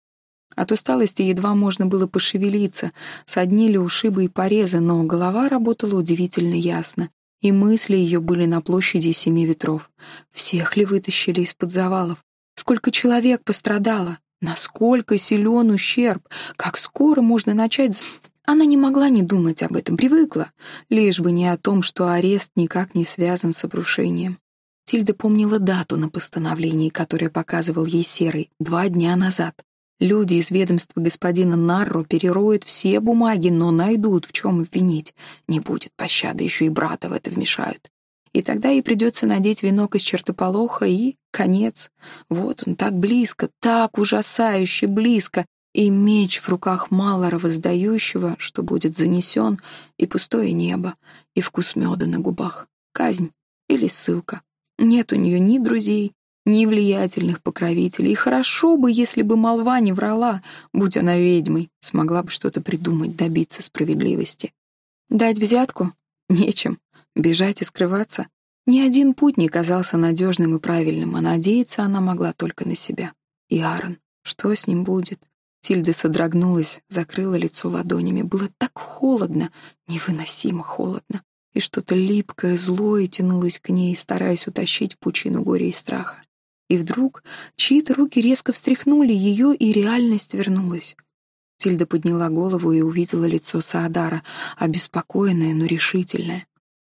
От усталости едва можно было пошевелиться, соднили ушибы и порезы, но голова работала удивительно ясно, и мысли ее были на площади семи ветров. Всех ли вытащили из-под завалов? Сколько человек пострадало? Насколько силен ущерб? Как скоро можно начать... Она не могла не думать об этом, привыкла, лишь бы не о том, что арест никак не связан с обрушением. Тильда помнила дату на постановлении, которое показывал ей Серый, два дня назад. Люди из ведомства господина Нарро перероют все бумаги, но найдут, в чем обвинить. Не будет пощады, еще и брата в это вмешают. И тогда ей придется надеть венок из чертополоха, и конец. Вот он, так близко, так ужасающе близко, и меч в руках Малора воздающего, что будет занесен, и пустое небо, и вкус меда на губах. Казнь или ссылка. Нет у нее ни друзей, ни влиятельных покровителей. И хорошо бы, если бы молва не врала, будь она ведьмой, смогла бы что-то придумать, добиться справедливости. Дать взятку? Нечем. Бежать и скрываться? Ни один путь не казался надежным и правильным, а надеяться она могла только на себя. И Аарон. Что с ним будет? Тильда содрогнулась, закрыла лицо ладонями. Было так холодно, невыносимо холодно. И что-то липкое, злое тянулось к ней, стараясь утащить в пучину горя и страха. И вдруг чьи-то руки резко встряхнули ее, и реальность вернулась. Тильда подняла голову и увидела лицо Саадара, обеспокоенное, но решительное.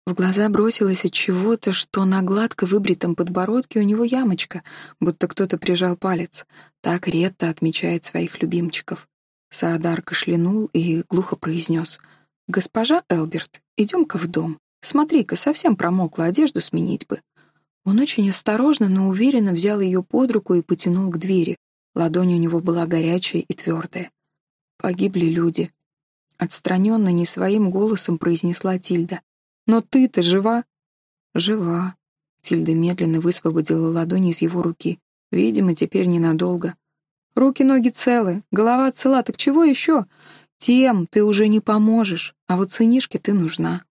В глаза бросилось от чего-то, что на гладко выбритом подбородке у него ямочка, будто кто-то прижал палец. Так Ретта отмечает своих любимчиков. Саадар кашлянул и глухо произнес. «Госпожа Элберт, идем-ка в дом. Смотри-ка, совсем промокла, одежду сменить бы». Он очень осторожно, но уверенно взял ее под руку и потянул к двери. Ладонь у него была горячая и твердая. «Погибли люди», — отстраненно, не своим голосом произнесла Тильда. «Но ты-то жива?» «Жива», — Тильда медленно высвободила ладонь из его руки. «Видимо, теперь ненадолго». «Руки-ноги целы, голова цела, так чего еще?» «Тем ты уже не поможешь, а вот сынишке ты нужна».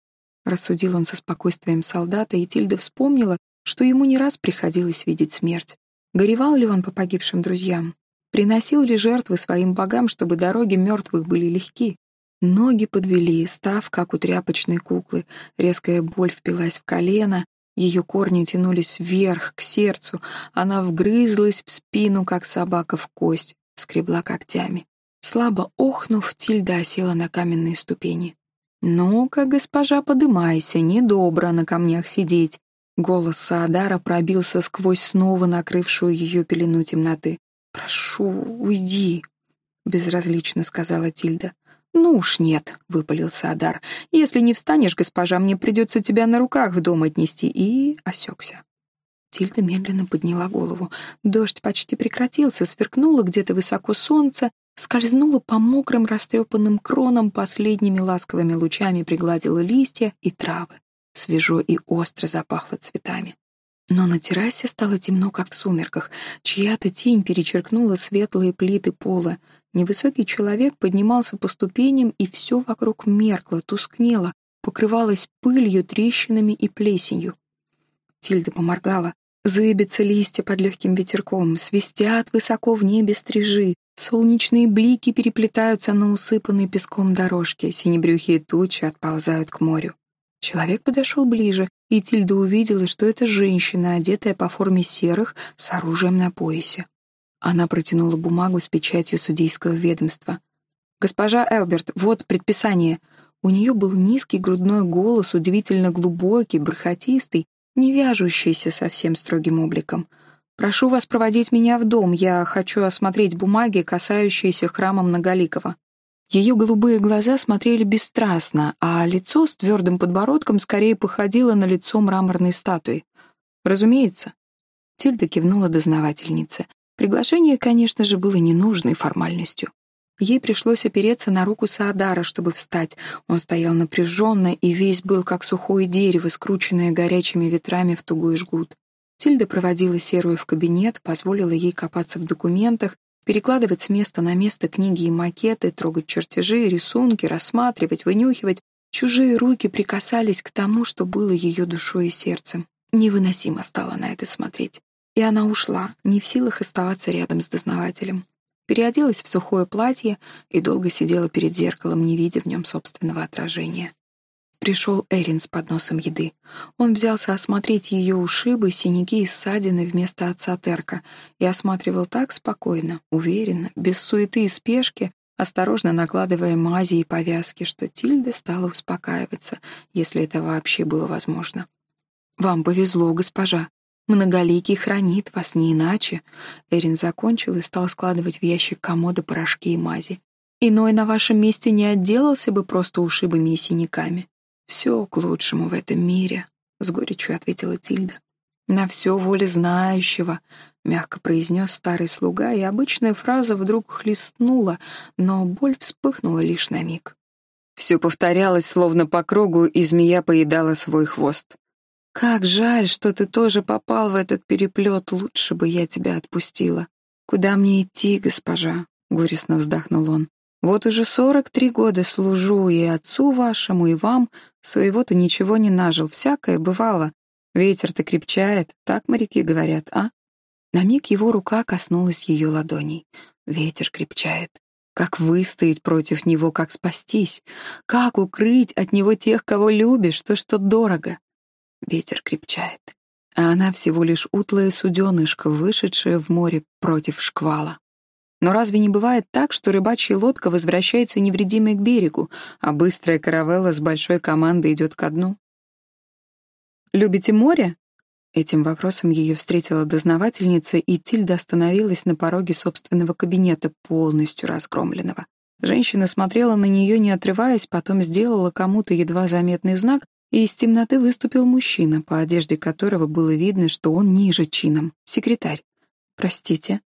Рассудил он со спокойствием солдата, и Тильда вспомнила, что ему не раз приходилось видеть смерть. Горевал ли он по погибшим друзьям? Приносил ли жертвы своим богам, чтобы дороги мертвых были легки? Ноги подвели, став, как у тряпочной куклы. Резкая боль впилась в колено, ее корни тянулись вверх, к сердцу. Она вгрызлась в спину, как собака в кость, скребла когтями. Слабо охнув, Тильда села на каменные ступени. «Ну-ка, госпожа, подымайся, недобро на камнях сидеть». Голос Саадара пробился сквозь снова накрывшую ее пелену темноты. «Прошу, уйди», — безразлично сказала Тильда. «Ну уж нет», — выпалил Саадар. «Если не встанешь, госпожа, мне придется тебя на руках в дом отнести». И осекся. Тильда медленно подняла голову. Дождь почти прекратился, сверкнуло где-то высоко солнце, скользнуло по мокрым растрепанным кронам, последними ласковыми лучами пригладило листья и травы. Свежо и остро запахло цветами. Но на террасе стало темно, как в сумерках. Чья-то тень перечеркнула светлые плиты пола. Невысокий человек поднимался по ступеням, и все вокруг меркло, тускнело, покрывалось пылью, трещинами и плесенью. Тильда поморгала. Зыбятся листья под легким ветерком, свистят высоко в небе стрижи, солнечные блики переплетаются на усыпанной песком дорожке, синебрюхие тучи отползают к морю. Человек подошел ближе, и Тильда увидела, что это женщина, одетая по форме серых, с оружием на поясе. Она протянула бумагу с печатью судейского ведомства. «Госпожа Элберт, вот предписание». У нее был низкий грудной голос, удивительно глубокий, бархатистый, не вяжущийся со всем строгим обликом. «Прошу вас проводить меня в дом, я хочу осмотреть бумаги, касающиеся храма Многоликого». Ее голубые глаза смотрели бесстрастно, а лицо с твердым подбородком скорее походило на лицо мраморной статуи. «Разумеется». Тильда кивнула дознавательнице. Приглашение, конечно же, было ненужной формальностью. Ей пришлось опереться на руку Саадара, чтобы встать. Он стоял напряженно и весь был как сухое дерево, скрученное горячими ветрами в тугой жгут. Тильда проводила Серую в кабинет, позволила ей копаться в документах, перекладывать с места на место книги и макеты, трогать чертежи, рисунки, рассматривать, вынюхивать. Чужие руки прикасались к тому, что было ее душой и сердцем. Невыносимо стало на это смотреть. И она ушла, не в силах оставаться рядом с дознавателем. Переоделась в сухое платье и долго сидела перед зеркалом, не видя в нем собственного отражения. Пришел Эрин с подносом еды. Он взялся осмотреть ее ушибы, синяки и ссадины вместо отца Терка и осматривал так спокойно, уверенно, без суеты и спешки, осторожно накладывая мази и повязки, что Тильда стала успокаиваться, если это вообще было возможно. «Вам повезло, госпожа», Многоликий хранит вас не иначе. Эрин закончил и стал складывать в ящик комода порошки и мази. Иной на вашем месте не отделался бы просто ушибами и синяками. Все к лучшему в этом мире, — с горечью ответила Тильда. На все воля знающего, — мягко произнес старый слуга, и обычная фраза вдруг хлестнула, но боль вспыхнула лишь на миг. Все повторялось, словно по кругу, и змея поедала свой хвост. «Как жаль, что ты тоже попал в этот переплет, лучше бы я тебя отпустила. Куда мне идти, госпожа?» — горестно вздохнул он. «Вот уже сорок три года служу и отцу вашему, и вам. Своего-то ничего не нажил, всякое бывало. Ветер-то крепчает, так моряки говорят, а?» На миг его рука коснулась ее ладоней. Ветер крепчает. Как выстоять против него, как спастись? Как укрыть от него тех, кого любишь, то, что дорого? Ветер крепчает. А она всего лишь утлая суденышка, вышедшая в море против шквала. Но разве не бывает так, что рыбачья лодка возвращается невредимой к берегу, а быстрая каравелла с большой командой идет ко дну? «Любите море?» Этим вопросом ее встретила дознавательница, и Тильда остановилась на пороге собственного кабинета, полностью разгромленного. Женщина смотрела на нее, не отрываясь, потом сделала кому-то едва заметный знак, и из темноты выступил мужчина, по одежде которого было видно, что он ниже чином. Секретарь. «Простите».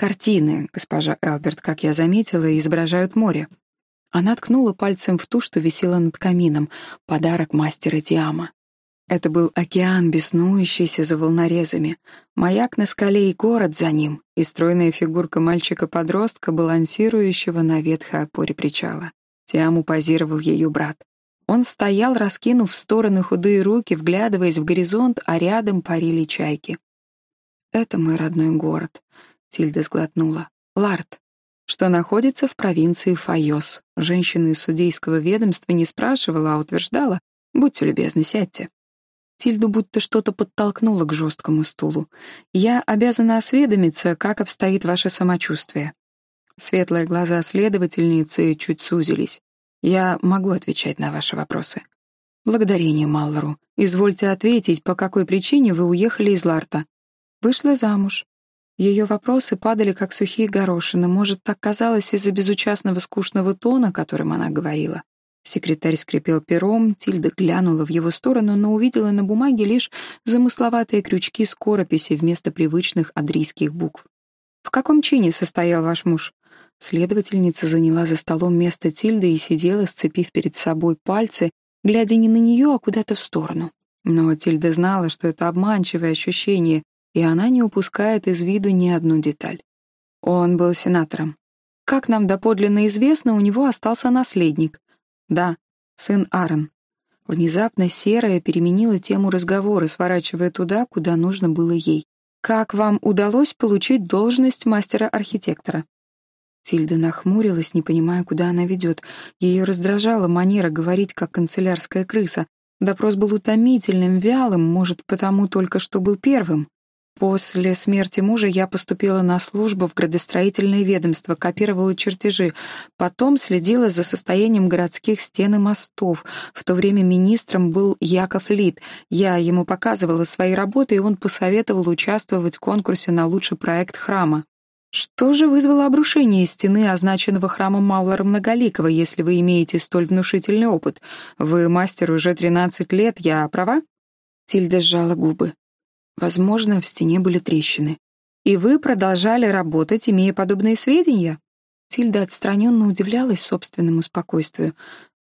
«Картины, госпожа Элберт, как я заметила, изображают море». Она ткнула пальцем в ту, что висела над камином, подарок мастера Диама. Это был океан, беснующийся за волнорезами, маяк на скале и город за ним, и стройная фигурка мальчика-подростка, балансирующего на ветхой опоре причала. Тиаму позировал ее брат. Он стоял, раскинув в стороны худые руки, вглядываясь в горизонт, а рядом парили чайки. «Это мой родной город», — Тильда сглотнула. «Ларт». что находится в провинции Файос. Женщина из судейского ведомства не спрашивала, а утверждала, «Будьте любезны, сядьте». Тильду будто что-то подтолкнуло к жесткому стулу. «Я обязана осведомиться, как обстоит ваше самочувствие». Светлые глаза следовательницы чуть сузились. «Я могу отвечать на ваши вопросы». «Благодарение Маллору. Извольте ответить, по какой причине вы уехали из Ларта». «Вышла замуж». Ее вопросы падали, как сухие горошины. Может, так казалось из-за безучастного скучного тона, которым она говорила. Секретарь скрипел пером, Тильда глянула в его сторону, но увидела на бумаге лишь замысловатые крючки скорописи вместо привычных адрийских букв. «В каком чине состоял ваш муж?» Следовательница заняла за столом место Тильды и сидела, сцепив перед собой пальцы, глядя не на нее, а куда-то в сторону. Но Тильда знала, что это обманчивое ощущение, и она не упускает из виду ни одну деталь. Он был сенатором. Как нам доподлинно известно, у него остался наследник. Да, сын Аарон. Внезапно Серая переменила тему разговора, сворачивая туда, куда нужно было ей. «Как вам удалось получить должность мастера-архитектора?» Тильда нахмурилась, не понимая, куда она ведет. Ее раздражала манера говорить, как канцелярская крыса. Допрос был утомительным, вялым, может, потому только что был первым. После смерти мужа я поступила на службу в градостроительное ведомство, копировала чертежи. Потом следила за состоянием городских стен и мостов. В то время министром был Яков Лид. Я ему показывала свои работы, и он посоветовал участвовать в конкурсе на лучший проект храма. Что же вызвало обрушение стены, означенного храмом Маллара Многоликого, если вы имеете столь внушительный опыт? Вы мастер уже 13 лет, я права? Тильда сжала губы. Возможно, в стене были трещины. И вы продолжали работать, имея подобные сведения? Тильда отстраненно удивлялась собственному спокойствию.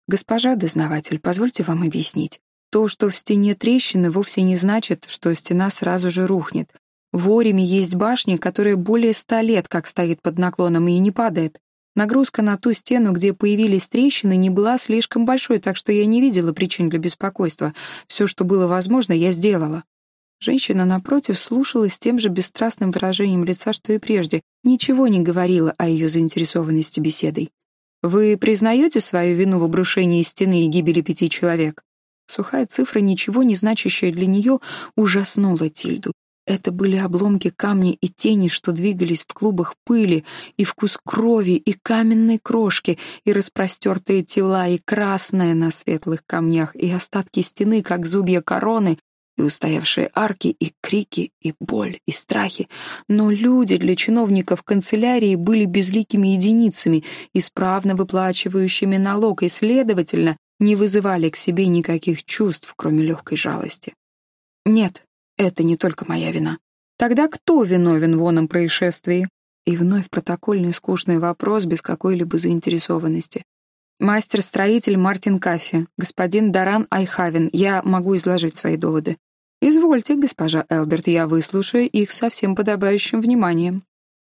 «Госпожа дознаватель, позвольте вам объяснить. То, что в стене трещины, вовсе не значит, что стена сразу же рухнет. В Ориме есть башня, которая более ста лет как стоит под наклоном и не падает. Нагрузка на ту стену, где появились трещины, не была слишком большой, так что я не видела причин для беспокойства. Все, что было возможно, я сделала. Женщина, напротив, слушала с тем же бесстрастным выражением лица, что и прежде, ничего не говорила о ее заинтересованности беседой. «Вы признаете свою вину в обрушении стены и гибели пяти человек?» Сухая цифра, ничего не значащая для нее, ужаснула Тильду. Это были обломки камня и тени, что двигались в клубах пыли, и вкус крови, и каменной крошки, и распростертые тела, и красное на светлых камнях, и остатки стены, как зубья короны, и устоявшие арки, и крики, и боль, и страхи. Но люди для чиновников канцелярии были безликими единицами, исправно выплачивающими налог, и, следовательно, не вызывали к себе никаких чувств, кроме легкой жалости. Нет, это не только моя вина. Тогда кто виновен в оном происшествии? И вновь протокольный скучный вопрос без какой-либо заинтересованности. Мастер-строитель Мартин Каффи, господин Даран Айхавен, я могу изложить свои доводы. «Извольте, госпожа Элберт, я выслушаю их со всем подобающим вниманием».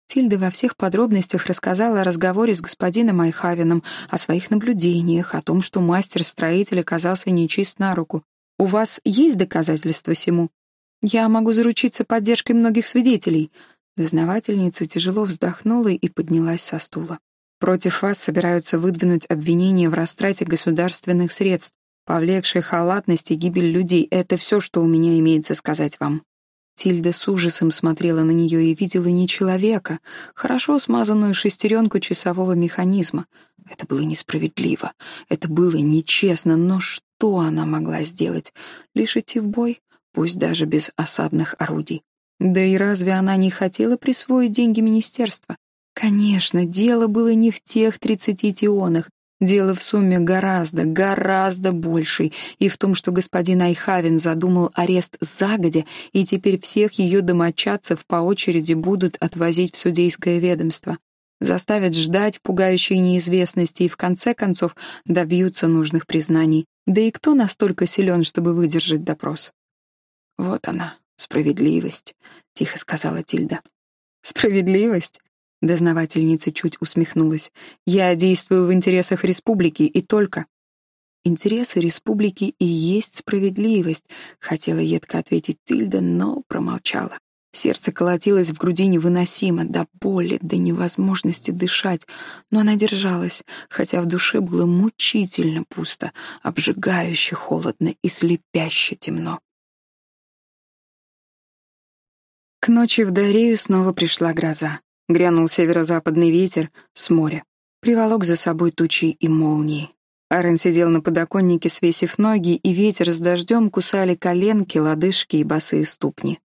Тильда во всех подробностях рассказала о разговоре с господином Айхавином, о своих наблюдениях, о том, что мастер-строитель оказался нечист на руку. «У вас есть доказательства всему?» «Я могу заручиться поддержкой многих свидетелей». Дознавательница тяжело вздохнула и поднялась со стула. «Против вас собираются выдвинуть обвинение в растрате государственных средств повлекшей халатность и гибель людей — это все, что у меня имеется сказать вам». Тильда с ужасом смотрела на нее и видела не человека, хорошо смазанную шестеренку часового механизма. Это было несправедливо, это было нечестно, но что она могла сделать? Лишь идти в бой, пусть даже без осадных орудий. Да и разве она не хотела присвоить деньги министерства? Конечно, дело было не в тех тридцати тионах, Дело в сумме гораздо, гораздо большей, и в том, что господин Айхавин задумал арест загодя, и теперь всех ее домочадцев по очереди будут отвозить в судейское ведомство. Заставят ждать пугающей неизвестности и в конце концов добьются нужных признаний. Да и кто настолько силен, чтобы выдержать допрос? «Вот она, справедливость», — тихо сказала Тильда. «Справедливость? Дознавательница чуть усмехнулась. «Я действую в интересах республики и только». «Интересы республики и есть справедливость», — хотела едко ответить Тильда, но промолчала. Сердце колотилось в груди невыносимо, до боли, до невозможности дышать, но она держалась, хотя в душе было мучительно пусто, обжигающе холодно и слепяще темно. К ночи в Дарею снова пришла гроза. Грянул северо-западный ветер с моря. Приволок за собой тучи и молнии. Аарон сидел на подоконнике, свесив ноги, и ветер с дождем кусали коленки, лодыжки и босые ступни.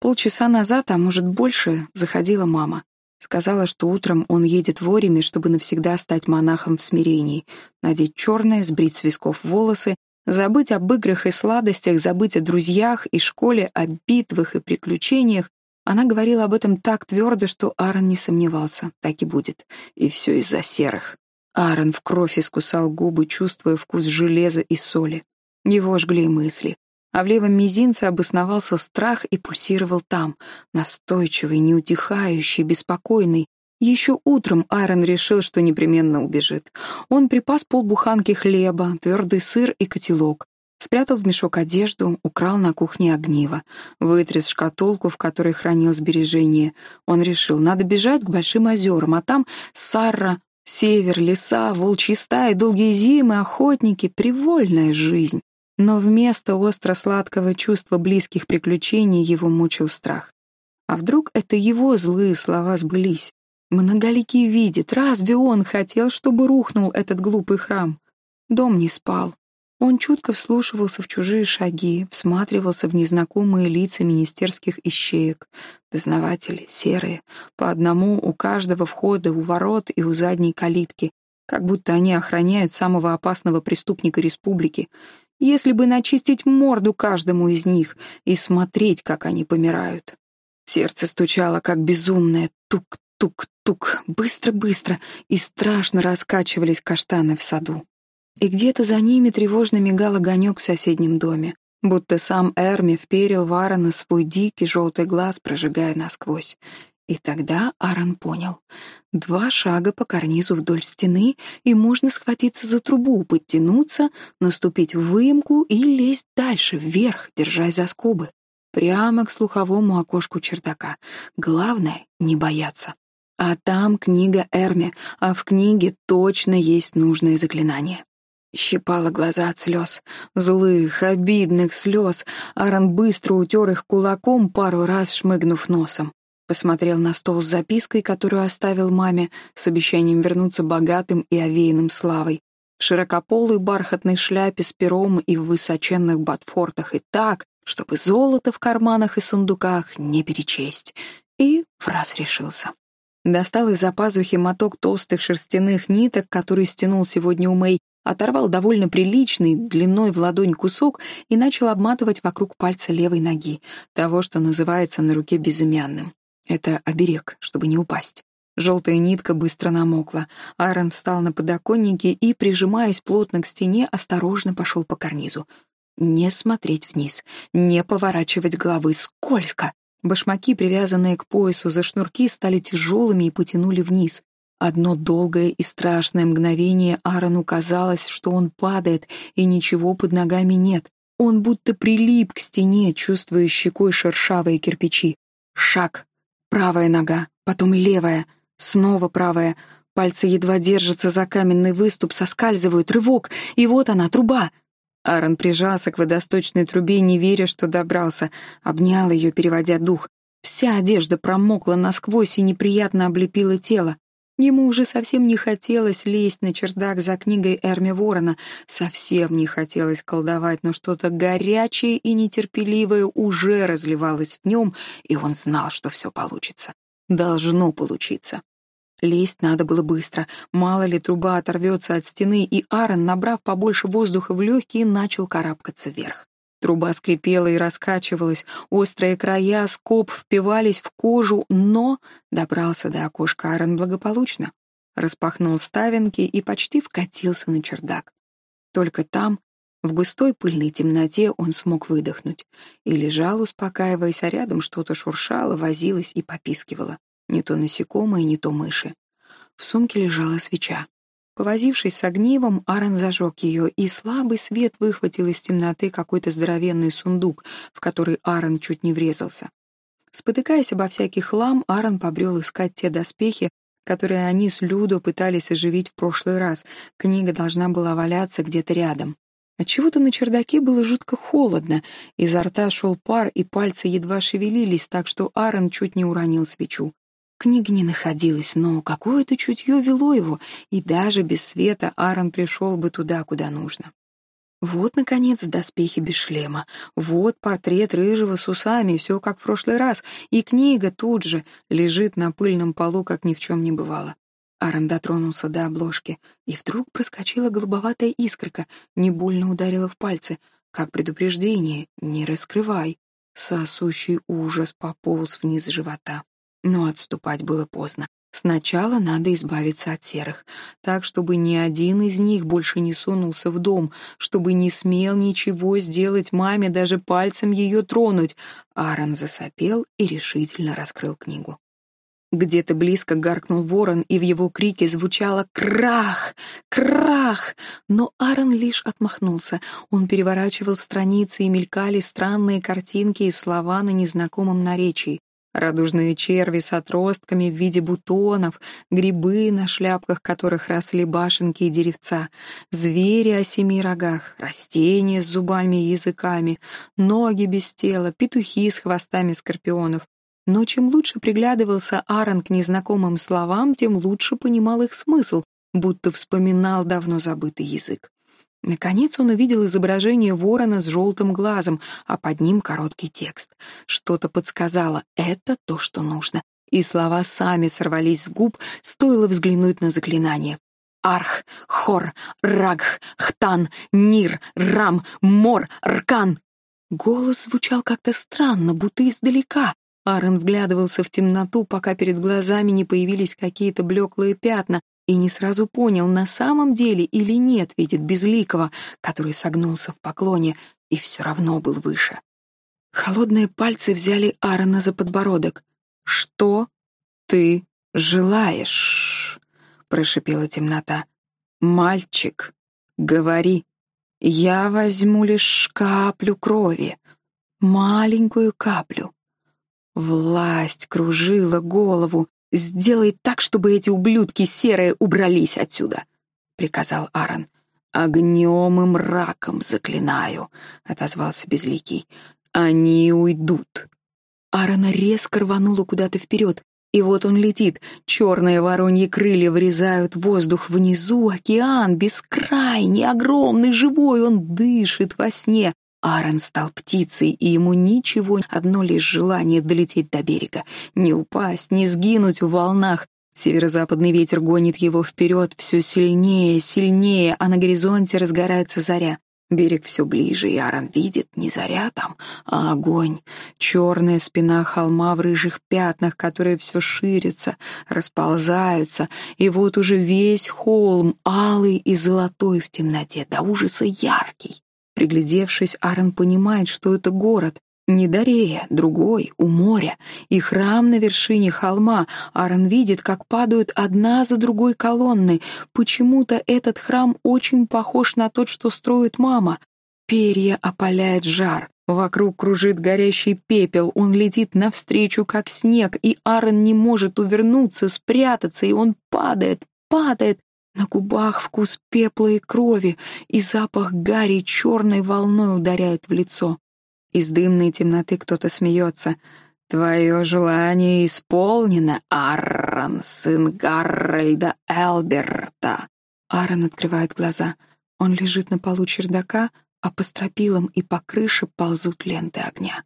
Полчаса назад, а может больше, заходила мама. Сказала, что утром он едет в Ориме, чтобы навсегда стать монахом в смирении, надеть черное, сбрить с висков волосы, забыть об играх и сладостях, забыть о друзьях и школе, о битвах и приключениях. Она говорила об этом так твердо, что Аарон не сомневался, так и будет. И все из-за серых. Аарон в кровь искусал губы, чувствуя вкус железа и соли. Его жгли мысли. А в левом мизинце обосновался страх и пульсировал там, настойчивый, неутихающий, беспокойный. Еще утром Аарон решил, что непременно убежит. Он припас полбуханки хлеба, твердый сыр и котелок. Спрятал в мешок одежду, украл на кухне огниво. Вытряс шкатулку, в которой хранил сбережения. Он решил, надо бежать к Большим озерам, а там Сара, Север, леса, волчьи стаи, долгие зимы, охотники, привольная жизнь. Но вместо остро-сладкого чувства близких приключений его мучил страх. А вдруг это его злые слова сбылись? Многоликий видит, разве он хотел, чтобы рухнул этот глупый храм? Дом не спал. Он чутко вслушивался в чужие шаги, всматривался в незнакомые лица министерских ищеек. Дознаватели, серые, по одному у каждого входа, у ворот и у задней калитки, как будто они охраняют самого опасного преступника республики. Если бы начистить морду каждому из них и смотреть, как они помирают. Сердце стучало, как безумное, тук-тук-тук, быстро-быстро, и страшно раскачивались каштаны в саду. И где-то за ними тревожно мигал огонек в соседнем доме, будто сам Эрми вперил в Аарона свой дикий желтый глаз, прожигая насквозь. И тогда Аарон понял. Два шага по карнизу вдоль стены, и можно схватиться за трубу, подтянуться, наступить в выемку и лезть дальше, вверх, держась за скобы. Прямо к слуховому окошку чердака. Главное — не бояться. А там книга Эрми, а в книге точно есть нужное заклинание. Щипала глаза от слез. Злых, обидных слез. Аарон быстро утер их кулаком, пару раз шмыгнув носом. Посмотрел на стол с запиской, которую оставил маме, с обещанием вернуться богатым и овеянным славой. В широкополой бархатной шляпе с пером и в высоченных ботфортах и так, чтобы золото в карманах и сундуках не перечесть. И фраз решился. Достал из-за пазухи моток толстых шерстяных ниток, который стянул сегодня у Мэй, оторвал довольно приличный, длиной в ладонь кусок и начал обматывать вокруг пальца левой ноги, того, что называется на руке безымянным. Это оберег, чтобы не упасть. Желтая нитка быстро намокла. Аарон встал на подоконнике и, прижимаясь плотно к стене, осторожно пошел по карнизу. Не смотреть вниз, не поворачивать головы, скользко. Башмаки, привязанные к поясу за шнурки, стали тяжелыми и потянули вниз. Одно долгое и страшное мгновение Аарону казалось, что он падает, и ничего под ногами нет. Он будто прилип к стене, чувствуя щекой шершавые кирпичи. Шаг. Правая нога, потом левая, снова правая. Пальцы едва держатся за каменный выступ, соскальзывают, рывок, и вот она, труба. Аарон прижался к водосточной трубе, не веря, что добрался, обнял ее, переводя дух. Вся одежда промокла насквозь и неприятно облепила тело. Ему уже совсем не хотелось лезть на чердак за книгой Эрми Ворона, совсем не хотелось колдовать, но что-то горячее и нетерпеливое уже разливалось в нем, и он знал, что все получится. Должно получиться. Лезть надо было быстро, мало ли труба оторвется от стены, и Аарон, набрав побольше воздуха в легкие, начал карабкаться вверх. Труба скрипела и раскачивалась, острые края скоб впивались в кожу, но добрался до окошка Аарон благополучно. Распахнул ставинки и почти вкатился на чердак. Только там, в густой пыльной темноте, он смог выдохнуть и лежал, успокаиваясь, а рядом что-то шуршало, возилось и попискивало. Не то насекомые, не то мыши. В сумке лежала свеча. Повозившись с огнивом, Аарон зажег ее, и слабый свет выхватил из темноты какой-то здоровенный сундук, в который Аарон чуть не врезался. Спотыкаясь обо всякий хлам, Аарон побрел искать те доспехи, которые они с Людо пытались оживить в прошлый раз. Книга должна была валяться где-то рядом. Отчего-то на чердаке было жутко холодно, изо рта шел пар, и пальцы едва шевелились, так что Аарон чуть не уронил свечу. Книга не находилась, но какое-то чутье вело его, и даже без света Аарон пришел бы туда, куда нужно. Вот, наконец, доспехи без шлема. Вот портрет рыжего с усами, все как в прошлый раз. И книга тут же лежит на пыльном полу, как ни в чем не бывало. Аарон дотронулся до обложки, и вдруг проскочила голубоватая искорка, не больно ударила в пальцы. Как предупреждение, не раскрывай. Сосущий ужас пополз вниз живота. Но отступать было поздно. Сначала надо избавиться от серых, так, чтобы ни один из них больше не сунулся в дом, чтобы не смел ничего сделать маме, даже пальцем ее тронуть. Аарон засопел и решительно раскрыл книгу. Где-то близко гаркнул ворон, и в его крике звучало «Крах! Крах!» Но Аарон лишь отмахнулся. Он переворачивал страницы, и мелькали странные картинки и слова на незнакомом наречии. Радужные черви с отростками в виде бутонов, грибы, на шляпках которых росли башенки и деревца, звери о семи рогах, растения с зубами и языками, ноги без тела, петухи с хвостами скорпионов. Но чем лучше приглядывался Аарон к незнакомым словам, тем лучше понимал их смысл, будто вспоминал давно забытый язык. Наконец он увидел изображение ворона с желтым глазом, а под ним короткий текст. Что-то подсказало «это то, что нужно», и слова сами сорвались с губ, стоило взглянуть на заклинание. Арх, Хор, Рагх, Хтан, Нир, Рам, Мор, Ркан. Голос звучал как-то странно, будто издалека. Аарон вглядывался в темноту, пока перед глазами не появились какие-то блеклые пятна, и не сразу понял, на самом деле или нет видит Безликого, который согнулся в поклоне и все равно был выше. Холодные пальцы взяли Аарона за подбородок. «Что ты желаешь?» — прошипела темнота. «Мальчик, говори. Я возьму лишь каплю крови, маленькую каплю». Власть кружила голову, «Сделай так, чтобы эти ублюдки серые убрались отсюда», — приказал Аарон. «Огнем и мраком заклинаю», — отозвался Безликий. «Они уйдут». Аарона резко рвануло куда-то вперед, и вот он летит. Черные вороньи крылья врезают воздух внизу. Океан бескрайний, огромный, живой. Он дышит во сне. Аарон стал птицей, и ему ничего, одно лишь желание долететь до берега. Не упасть, не сгинуть в волнах. Северо-западный ветер гонит его вперед все сильнее, сильнее, а на горизонте разгорается заря. Берег все ближе, и Аарон видит не заря там, а огонь. Черная спина холма в рыжих пятнах, которые все ширятся, расползаются, и вот уже весь холм, алый и золотой в темноте, до ужаса яркий. Приглядевшись, Аарон понимает, что это город. Не Дарея, другой, у моря. И храм на вершине холма. Аарон видит, как падают одна за другой колонны. Почему-то этот храм очень похож на тот, что строит мама. Перья опаляет жар. Вокруг кружит горящий пепел, он летит навстречу, как снег, и Аарон не может увернуться, спрятаться, и он падает, падает, на губах вкус пепла и крови, и запах гари черной волной ударяет в лицо. Из дымной темноты кто-то смеется. «Твое желание исполнено, Аарон, сын Гарольда Элберта!» Аарон открывает глаза. Он лежит на полу чердака, а по стропилам и по крыше ползут ленты огня.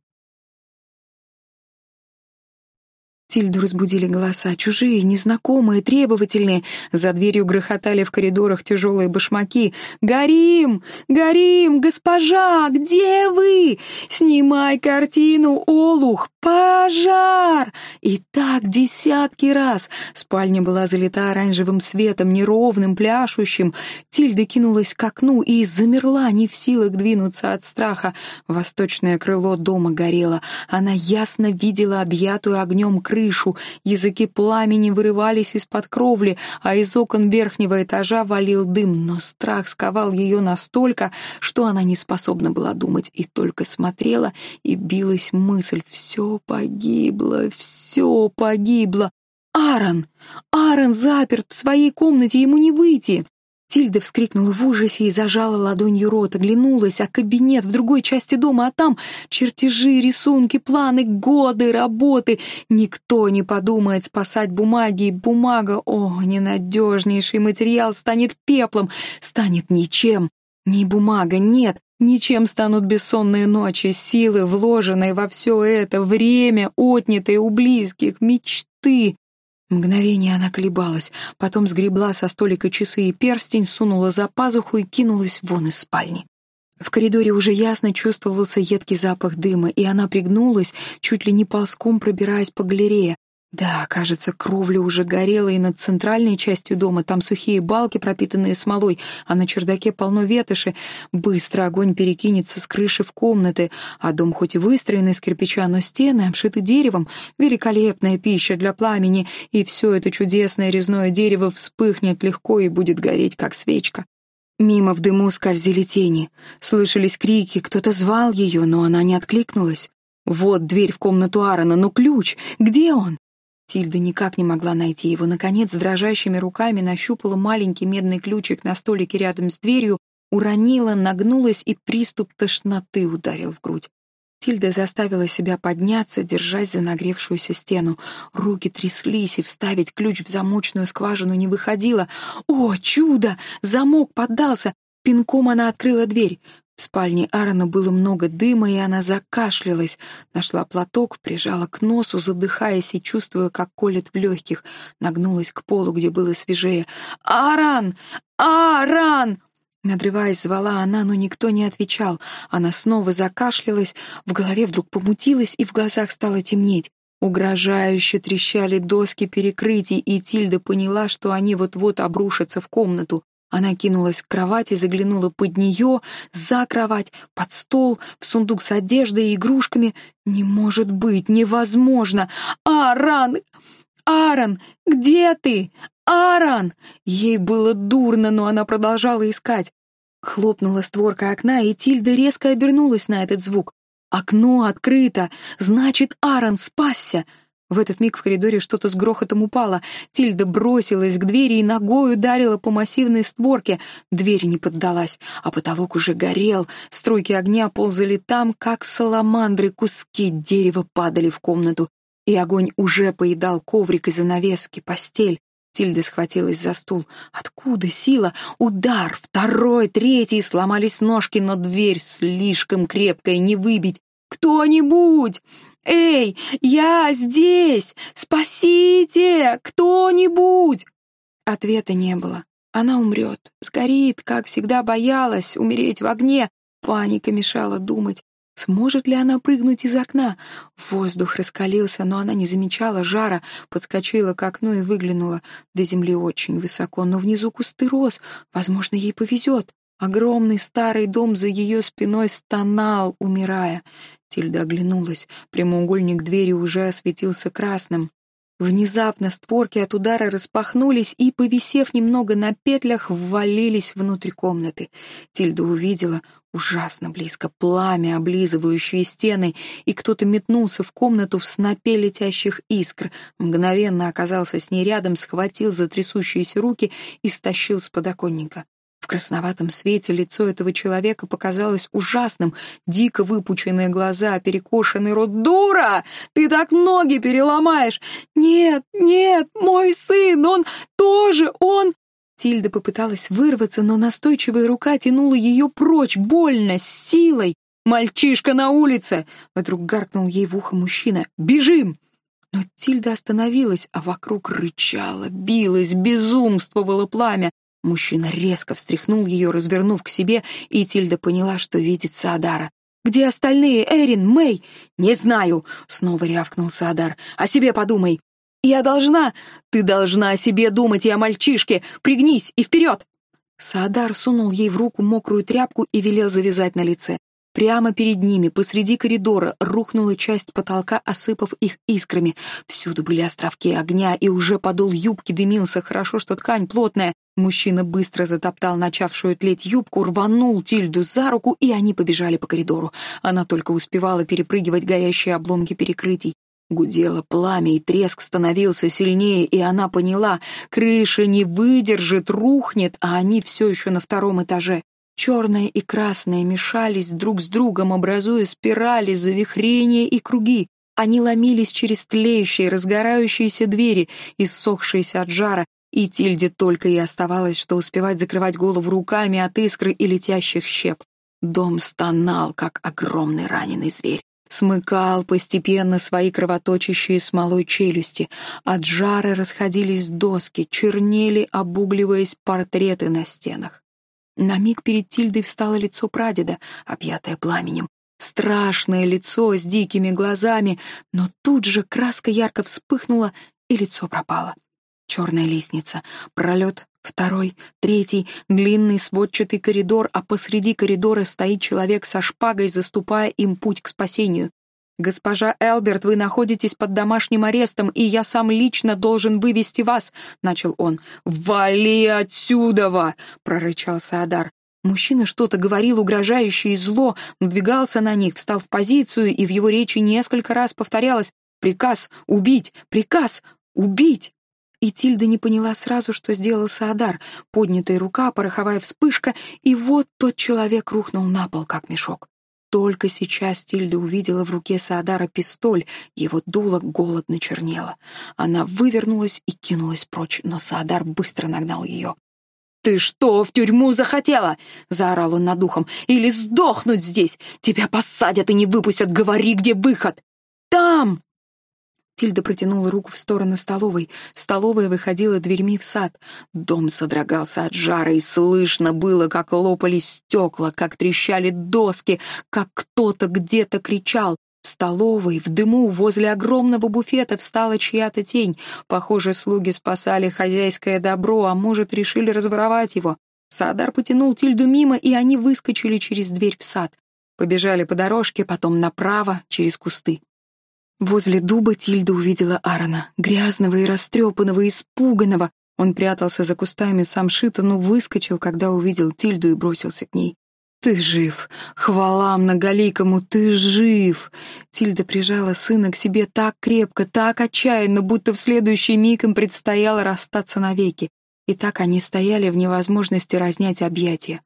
Тильду разбудили голоса, чужие, незнакомые, требовательные. За дверью грохотали в коридорах тяжелые башмаки. «Горим! Горим! Госпожа! Где вы? Снимай картину, Олух! Пожар!» И так десятки раз. Спальня была залита оранжевым светом, неровным, пляшущим. Тильда кинулась к окну и замерла, не в силах двинуться от страха. Восточное крыло дома горело. Она ясно видела объятую огнем крышу, крышу, языки пламени вырывались из-под кровли, а из окон верхнего этажа валил дым, но страх сковал ее настолько, что она не способна была думать и только смотрела, и билась мысль «все погибло, все погибло». Аарон! Аарон заперт в своей комнате, ему не выйти. Тильда вскрикнула в ужасе и зажала ладонью рот, оглянулась, а кабинет в другой части дома, а там чертежи, рисунки, планы, годы работы. Никто не подумает спасать бумаги, и бумага, о, ненадежнейший материал, станет пеплом, станет ничем. Ни бумага, нет, ничем станут бессонные ночи, силы, вложенные во все это, время, отнятые у близких, мечты. Мгновение она колебалась, потом сгребла со столика часы и перстень, сунула за пазуху и кинулась вон из спальни. В коридоре уже ясно чувствовался едкий запах дыма, и она пригнулась, чуть ли не ползком пробираясь по галерее. Да, кажется, кровля уже горела и над центральной частью дома, там сухие балки, пропитанные смолой, а на чердаке полно ветоши. Быстро огонь перекинется с крыши в комнаты, а дом хоть и выстроен из кирпича, но стены обшиты деревом, великолепная пища для пламени, и все это чудесное резное дерево вспыхнет легко и будет гореть, как свечка. Мимо в дыму скользили тени, слышались крики, кто-то звал ее, но она не откликнулась. Вот дверь в комнату Аарона, но ключ, где он? Тильда никак не могла найти его. Наконец, с дрожащими руками нащупала маленький медный ключик на столике рядом с дверью, уронила, нагнулась, и приступ тошноты ударил в грудь. Тильда заставила себя подняться, держась за нагревшуюся стену. Руки тряслись, и вставить ключ в замочную скважину не выходило. О, чудо! Замок поддался! Пинком она открыла дверь. В спальне Аарона было много дыма, и она закашлялась. Нашла платок, прижала к носу, задыхаясь и чувствуя, как колет в легких. Нагнулась к полу, где было свежее. «Аарон! Аарон!» Надрываясь, звала она, но никто не отвечал. Она снова закашлялась, в голове вдруг помутилась, и в глазах стало темнеть. Угрожающе трещали доски перекрытий, и Тильда поняла, что они вот-вот обрушатся в комнату. Она кинулась к кровати, заглянула под нее, за кровать, под стол, в сундук с одеждой и игрушками. Не может быть, невозможно! Аран! Аран, где ты? Аран! Ей было дурно, но она продолжала искать. Хлопнула створка окна, и Тильда резко обернулась на этот звук. Окно открыто, значит, Аран спасся. В этот миг в коридоре что-то с грохотом упало. Тильда бросилась к двери и ногой ударила по массивной створке. Дверь не поддалась, а потолок уже горел. Струйки огня ползали там, как саламандры, куски дерева падали в комнату. И огонь уже поедал коврик и занавески, постель. Тильда схватилась за стул. Откуда сила? Удар! Второй, третий! Сломались ножки, но дверь слишком крепкая, не выбить. «Кто-нибудь! Эй, я здесь! Спасите! Кто-нибудь!» Ответа не было. Она умрет, сгорит, как всегда боялась, умереть в огне. Паника мешала думать. Сможет ли она прыгнуть из окна? Воздух раскалился, но она не замечала жара, подскочила к окну и выглянула. До земли очень высоко, но внизу кусты роз. Возможно, ей повезет. Огромный старый дом за ее спиной стонал, умирая. Тильда оглянулась. Прямоугольник двери уже осветился красным. Внезапно створки от удара распахнулись и, повисев немного на петлях, ввалились внутрь комнаты. Тильда увидела ужасно близко пламя, облизывающее стены, и кто-то метнулся в комнату в снопе летящих искр, мгновенно оказался с ней рядом, схватил за трясущиеся руки и стащил с подоконника. Красноватом свете лицо этого человека показалось ужасным, дико выпученные глаза, перекошенный рот. «Дура! Ты так ноги переломаешь! Нет, нет, мой сын, он тоже, он...» Тильда попыталась вырваться, но настойчивая рука тянула ее прочь, больно, с силой. «Мальчишка на улице!» — вдруг гаркнул ей в ухо мужчина. «Бежим!» Но Тильда остановилась, а вокруг рычала, билась, безумствовало пламя. Мужчина резко встряхнул ее, развернув к себе, и Тильда поняла, что видит Саадара. «Где остальные? Эрин, Мэй?» «Не знаю», — снова рявкнул Саадар. «О себе подумай». «Я должна...» «Ты должна о себе думать и о мальчишке. Пригнись и вперед!» Саадар сунул ей в руку мокрую тряпку и велел завязать на лице. Прямо перед ними, посреди коридора, рухнула часть потолка, осыпав их искрами. Всюду были островки огня, и уже подол юбки дымился. Хорошо, что ткань плотная. Мужчина быстро затоптал начавшую тлеть юбку, рванул Тильду за руку, и они побежали по коридору. Она только успевала перепрыгивать горящие обломки перекрытий. Гудело пламя, и треск становился сильнее, и она поняла, крыша не выдержит, рухнет, а они все еще на втором этаже. Черное и красное мешались друг с другом, образуя спирали, завихрения и круги. Они ломились через тлеющие, разгорающиеся двери, иссохшиеся от жара, и Тильде только и оставалось, что успевать закрывать голову руками от искры и летящих щеп. Дом стонал, как огромный раненый зверь смыкал постепенно свои кровоточащие смолой челюсти. От жара расходились доски, чернели, обугливаясь портреты на стенах. На миг перед Тильдой встало лицо прадеда, объятое пламенем. Страшное лицо с дикими глазами, но тут же краска ярко вспыхнула, и лицо пропало. Черная лестница, пролет Второй, третий, длинный сводчатый коридор, а посреди коридора стоит человек со шпагой, заступая им путь к спасению. «Госпожа Элберт, вы находитесь под домашним арестом, и я сам лично должен вывести вас», — начал он. «Вали отсюда!» — прорычал Саадар. Мужчина что-то говорил угрожающее зло, надвигался на них, встал в позицию, и в его речи несколько раз повторялось «Приказ убить! Приказ убить!» И Тильда не поняла сразу, что сделал Саадар. Поднятая рука, пороховая вспышка, и вот тот человек рухнул на пол, как мешок. Только сейчас Тильда увидела в руке Саадара пистоль, его дуло голодно чернело. Она вывернулась и кинулась прочь, но Саадар быстро нагнал ее. «Ты что, в тюрьму захотела?» — заорал он над ухом. «Или сдохнуть здесь! Тебя посадят и не выпустят! Говори, где выход!» «Там!» Тильда протянула руку в сторону столовой. Столовая выходила дверьми в сад. Дом содрогался от жара, и слышно было, как лопались стекла, как трещали доски, как кто-то где-то кричал. В столовой, в дыму, возле огромного буфета встала чья-то тень. Похоже, слуги спасали хозяйское добро, а может, решили разворовать его. Саадар потянул Тильду мимо, и они выскочили через дверь в сад. Побежали по дорожке, потом направо, через кусты. Возле дуба Тильда увидела Аарона, грязного и растрепанного, испуганного. Он прятался за кустами самшита, но выскочил, когда увидел Тильду и бросился к ней. «Ты жив! Хвала многоликому, ты жив!» Тильда прижала сына к себе так крепко, так отчаянно, будто в следующий миг им предстояло расстаться навеки. И так они стояли в невозможности разнять объятия.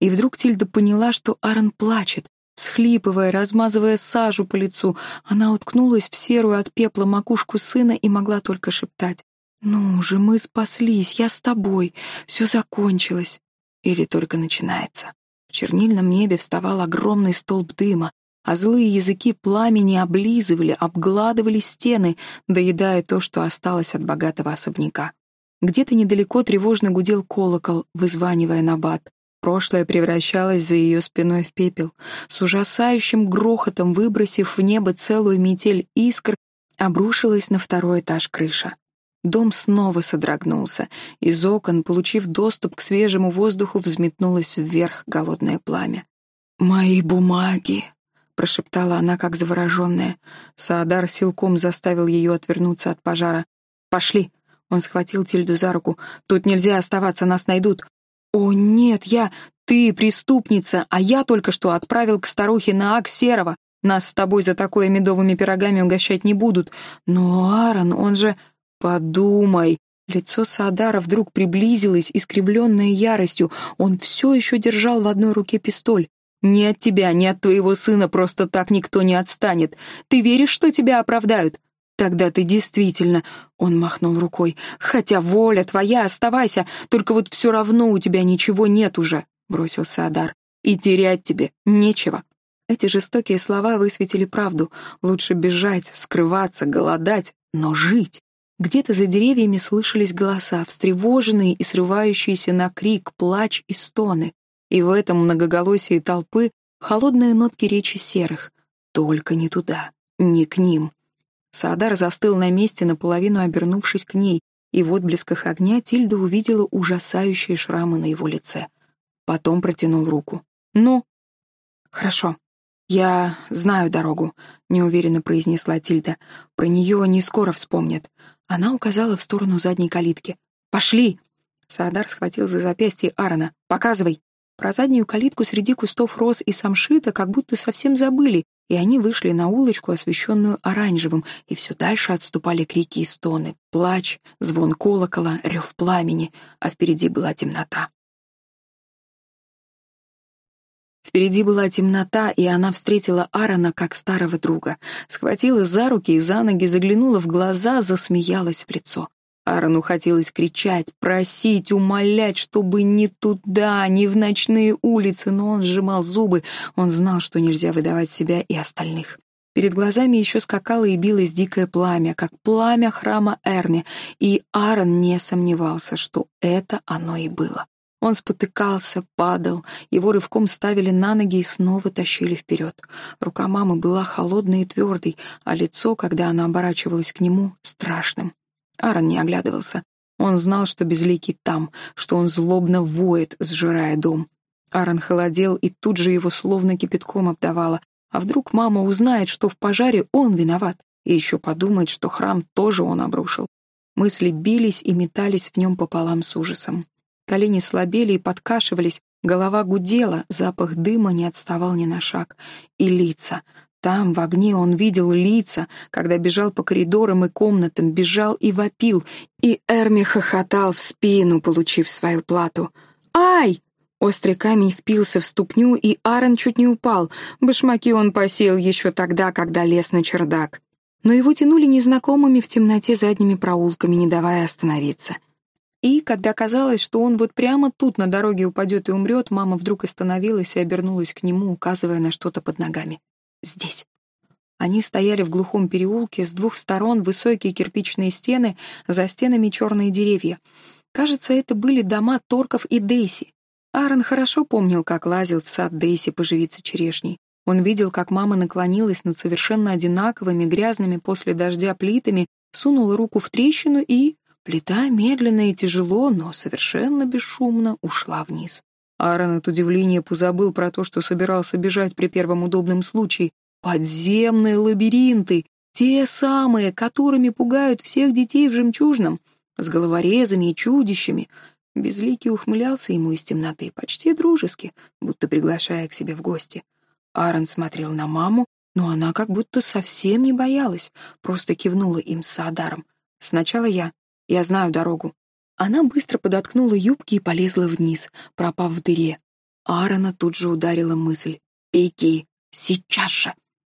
И вдруг Тильда поняла, что Аарон плачет, Всхлипывая, размазывая сажу по лицу, она уткнулась в серую от пепла макушку сына и могла только шептать. «Ну же, мы спаслись, я с тобой, все закончилось». Или только начинается. В чернильном небе вставал огромный столб дыма, а злые языки пламени облизывали, обгладывали стены, доедая то, что осталось от богатого особняка. Где-то недалеко тревожно гудел колокол, вызванивая набат. Прошлое превращалось за ее спиной в пепел. С ужасающим грохотом, выбросив в небо целую метель искр, обрушилась на второй этаж крыша. Дом снова содрогнулся. Из окон, получив доступ к свежему воздуху, взметнулось вверх голодное пламя. «Мои бумаги!» — прошептала она, как завороженная. Саадар силком заставил ее отвернуться от пожара. «Пошли!» — он схватил Тильду за руку. «Тут нельзя оставаться, нас найдут. «О, нет, я... Ты преступница, а я только что отправил к старухе на Аксерова. Нас с тобой за такое медовыми пирогами угощать не будут. Но Аарон, он же... Подумай!» Лицо Саадара вдруг приблизилось, искривленное яростью. Он все еще держал в одной руке пистоль. «Ни от тебя, ни от твоего сына просто так никто не отстанет. Ты веришь, что тебя оправдают? «Тогда ты действительно...» — он махнул рукой. «Хотя воля твоя, оставайся, только вот все равно у тебя ничего нет уже», — бросился Адар. «И терять тебе нечего». Эти жестокие слова высветили правду. Лучше бежать, скрываться, голодать, но жить. Где-то за деревьями слышались голоса, встревоженные и срывающиеся на крик, плач и стоны. И в этом многоголосии толпы холодные нотки речи серых. Только не туда, не к ним. Саадар застыл на месте, наполовину обернувшись к ней, и в отблесках огня Тильда увидела ужасающие шрамы на его лице. Потом протянул руку. «Ну?» «Хорошо». «Я знаю дорогу», — неуверенно произнесла Тильда. «Про нее не скоро вспомнят». Она указала в сторону задней калитки. «Пошли!» Саадар схватил за запястье Аарона. «Показывай!» Про заднюю калитку среди кустов роз и самшита как будто совсем забыли, и они вышли на улочку, освещенную оранжевым, и все дальше отступали крики и стоны, плач, звон колокола, рев пламени, а впереди была темнота. Впереди была темнота, и она встретила Аарона как старого друга. Схватила за руки и за ноги, заглянула в глаза, засмеялась в лицо. Аарону хотелось кричать, просить, умолять, чтобы не туда, не в ночные улицы, но он сжимал зубы, он знал, что нельзя выдавать себя и остальных. Перед глазами еще скакало и билось дикое пламя, как пламя храма Эрми, и Аарон не сомневался, что это оно и было. Он спотыкался, падал, его рывком ставили на ноги и снова тащили вперед. Рука мамы была холодной и твердой, а лицо, когда она оборачивалась к нему, страшным. Аарон не оглядывался. Он знал, что Безликий там, что он злобно воет, сжирая дом. Аарон холодел, и тут же его словно кипятком обдавало. А вдруг мама узнает, что в пожаре он виноват, и еще подумает, что храм тоже он обрушил. Мысли бились и метались в нем пополам с ужасом. Колени слабели и подкашивались, голова гудела, запах дыма не отставал ни на шаг. И лица. Там, в огне, он видел лица, когда бежал по коридорам и комнатам, бежал и вопил, и Эрми хохотал в спину, получив свою плату. «Ай!» Острый камень впился в ступню, и Аарон чуть не упал. Башмаки он посеял еще тогда, когда лез на чердак. Но его тянули незнакомыми в темноте задними проулками, не давая остановиться. И, когда казалось, что он вот прямо тут на дороге упадет и умрет, мама вдруг остановилась и обернулась к нему, указывая на что-то под ногами. «Здесь». Они стояли в глухом переулке, с двух сторон высокие кирпичные стены, за стенами черные деревья. Кажется, это были дома Торков и Дейси. Аарон хорошо помнил, как лазил в сад Дейси поживиться черешней. Он видел, как мама наклонилась над совершенно одинаковыми, грязными после дождя плитами, сунула руку в трещину и Плита медленно и тяжело, но совершенно бесшумно ушла вниз. Аарон от удивления позабыл про то, что собирался бежать при первом удобном случае. Подземные лабиринты, те самые, которыми пугают всех детей в жемчужном, с головорезами и чудищами. Безликий ухмылялся ему из темноты, почти дружески, будто приглашая к себе в гости. Аарон смотрел на маму, но она как будто совсем не боялась, просто кивнула им с Саадаром. Сначала я, я знаю дорогу». Она быстро подоткнула юбки и полезла вниз, пропав в дыре. Аарона тут же ударила мысль. «Беги! Сейчас же!»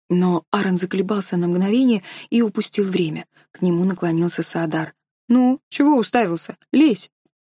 Но Аарон заколебался на мгновение и упустил время. К нему наклонился Саадар. «Ну, чего уставился? Лезь!»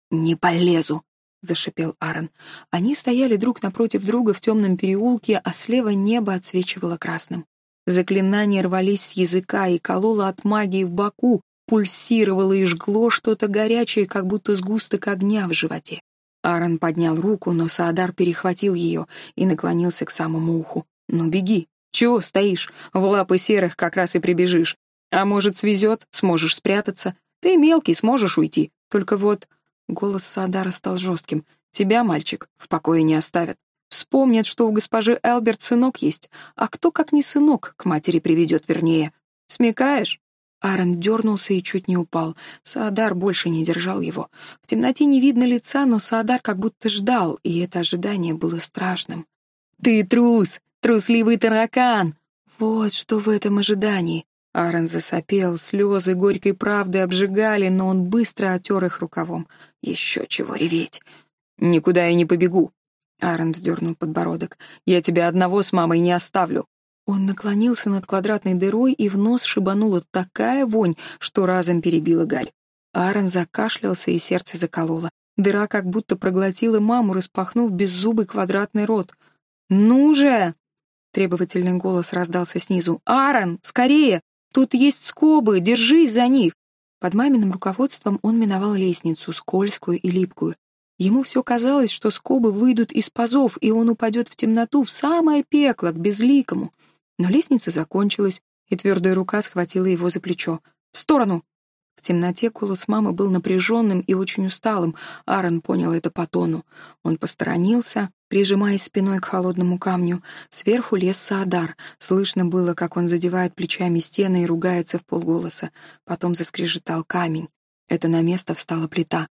«Не полезу!» — зашипел Аарон. Они стояли друг напротив друга в темном переулке, а слева небо отсвечивало красным. Заклинания рвались с языка и кололо от магии в боку, пульсировало и жгло что-то горячее, как будто сгусток огня в животе. Аарон поднял руку, но Саадар перехватил ее и наклонился к самому уху. «Ну беги! Чего стоишь? В лапы серых как раз и прибежишь. А может, свезет, сможешь спрятаться. Ты мелкий, сможешь уйти. Только вот...» Голос Саадара стал жестким. «Тебя, мальчик, в покое не оставят. Вспомнят, что у госпожи Элберт сынок есть. А кто, как не сынок, к матери приведет вернее. Смекаешь?» Аарон дернулся и чуть не упал. Саадар больше не держал его. В темноте не видно лица, но Саадар как будто ждал, и это ожидание было страшным. «Ты трус! Трусливый таракан!» Вот что в этом ожидании. Аарон засопел, слезы горькой правды обжигали, но он быстро отер их рукавом. Еще чего реветь. «Никуда я не побегу!» Аарон вздернул подбородок. «Я тебя одного с мамой не оставлю. Он наклонился над квадратной дырой, и в нос шибанула такая вонь, что разом перебила гарь. Аарон закашлялся, и сердце закололо. Дыра как будто проглотила маму, распахнув беззубый квадратный рот. «Ну же!» — требовательный голос раздался снизу. «Аарон, скорее! Тут есть скобы, держись за них!» Под маминым руководством он миновал лестницу, скользкую и липкую. Ему все казалось, что скобы выйдут из пазов, и он упадет в темноту, в самое пекло, к безликому. Но лестница закончилась, и твердая рука схватила его за плечо. «В сторону!» В темноте голос мамы был напряженным и очень усталым. Аарон понял это по тону. Он посторонился, прижимаясь спиной к холодному камню. Сверху лез Саадар. Слышно было, как он задевает плечами стены и ругается в полголоса. Потом заскрежетал камень. Это на место встала плита.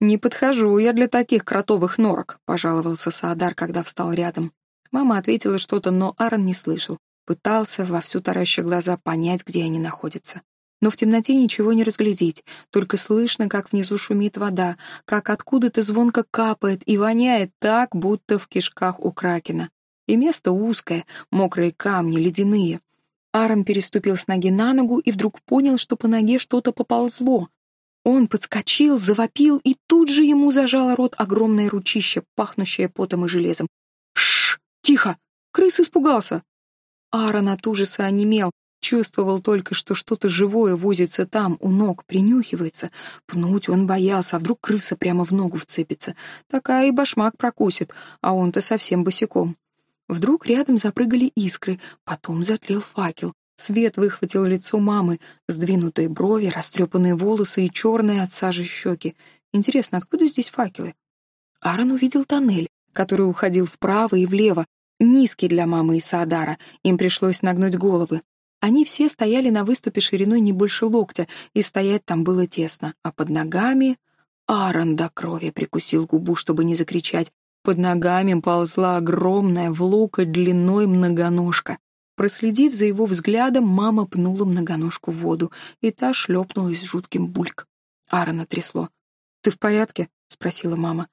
«Не подхожу я для таких кротовых норок», — пожаловался Саадар, когда встал рядом. Мама ответила что-то, но Аарон не слышал. Пытался, во всю тараща глаза, понять, где они находятся. Но в темноте ничего не разглядеть, только слышно, как внизу шумит вода, как откуда-то звонко капает и воняет так, будто в кишках у кракена. И место узкое, мокрые камни, ледяные. Аарон переступил с ноги на ногу и вдруг понял, что по ноге что-то поползло. Он подскочил, завопил, и тут же ему зажало рот огромное ручище, пахнущее потом и железом. Шш! Тихо! Крыс испугался! Аарон от ужаса онемел, чувствовал только, что что-то живое возится там, у ног, принюхивается. Пнуть он боялся, а вдруг крыса прямо в ногу вцепится. Такая и башмак прокусит, а он-то совсем босиком. Вдруг рядом запрыгали искры, потом затлел факел. Свет выхватил лицо мамы, сдвинутые брови, растрепанные волосы и черные от сажи щеки. Интересно, откуда здесь факелы? Аарон увидел тоннель, который уходил вправо и влево, низкий для мамы и Саадара, им пришлось нагнуть головы. Они все стояли на выступе шириной не больше локтя, и стоять там было тесно, а под ногами... Аарон до крови прикусил губу, чтобы не закричать. Под ногами ползла огромная в локоть длиной многоножка. Проследив за его взглядом, мама пнула многоножку в воду, и та шлепнулась с жутким бульк. Аарона трясло. «Ты в порядке?» — спросила мама.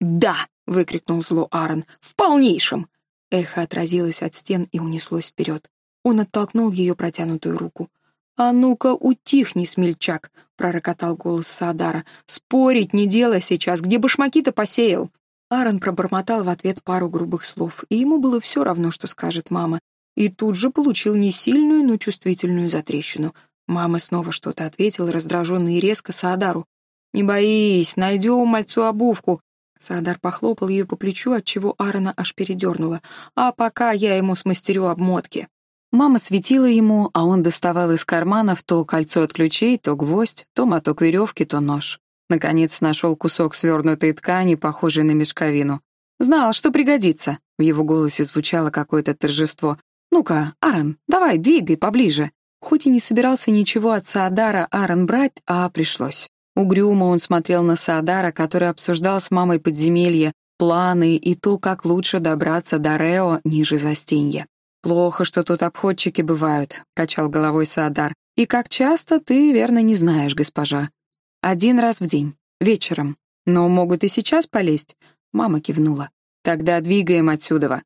«Да!» — выкрикнул зло Аарон. «В полнейшем!» Эхо отразилось от стен и унеслось вперед. Он оттолкнул ее протянутую руку. «А ну-ка, утихни, смельчак!» — пророкотал голос Саадара. «Спорить не дело сейчас, где башмаки-то посеял?» Аарон пробормотал в ответ пару грубых слов, и ему было все равно, что скажет мама, и тут же получил не сильную, но чувствительную затрещину. Мама снова что-то ответила, раздраженно и резко Саадару. «Не боись, найдем мальцу обувку». Саадар похлопал ее по плечу, отчего Аарона аж передернула. «А пока я ему смастерю обмотки». Мама светила ему, а он доставал из карманов то кольцо от ключей, то гвоздь, то моток веревки, то нож. Наконец нашел кусок свернутой ткани, похожий на мешковину. «Знал, что пригодится», — в его голосе звучало какое-то торжество. «Ну-ка, Аарон, давай, двигай поближе». Хоть и не собирался ничего от Саадара Аарон брать, а пришлось. Угрюмо он смотрел на Саадара, который обсуждал с мамой подземелье, планы и то, как лучше добраться до Рео ниже застенья. «Плохо, что тут обходчики бывают», — качал головой Саадар. «И как часто, ты, верно, не знаешь, госпожа. Один раз в день, вечером. Но могут и сейчас полезть». Мама кивнула. «Тогда двигаем отсюда.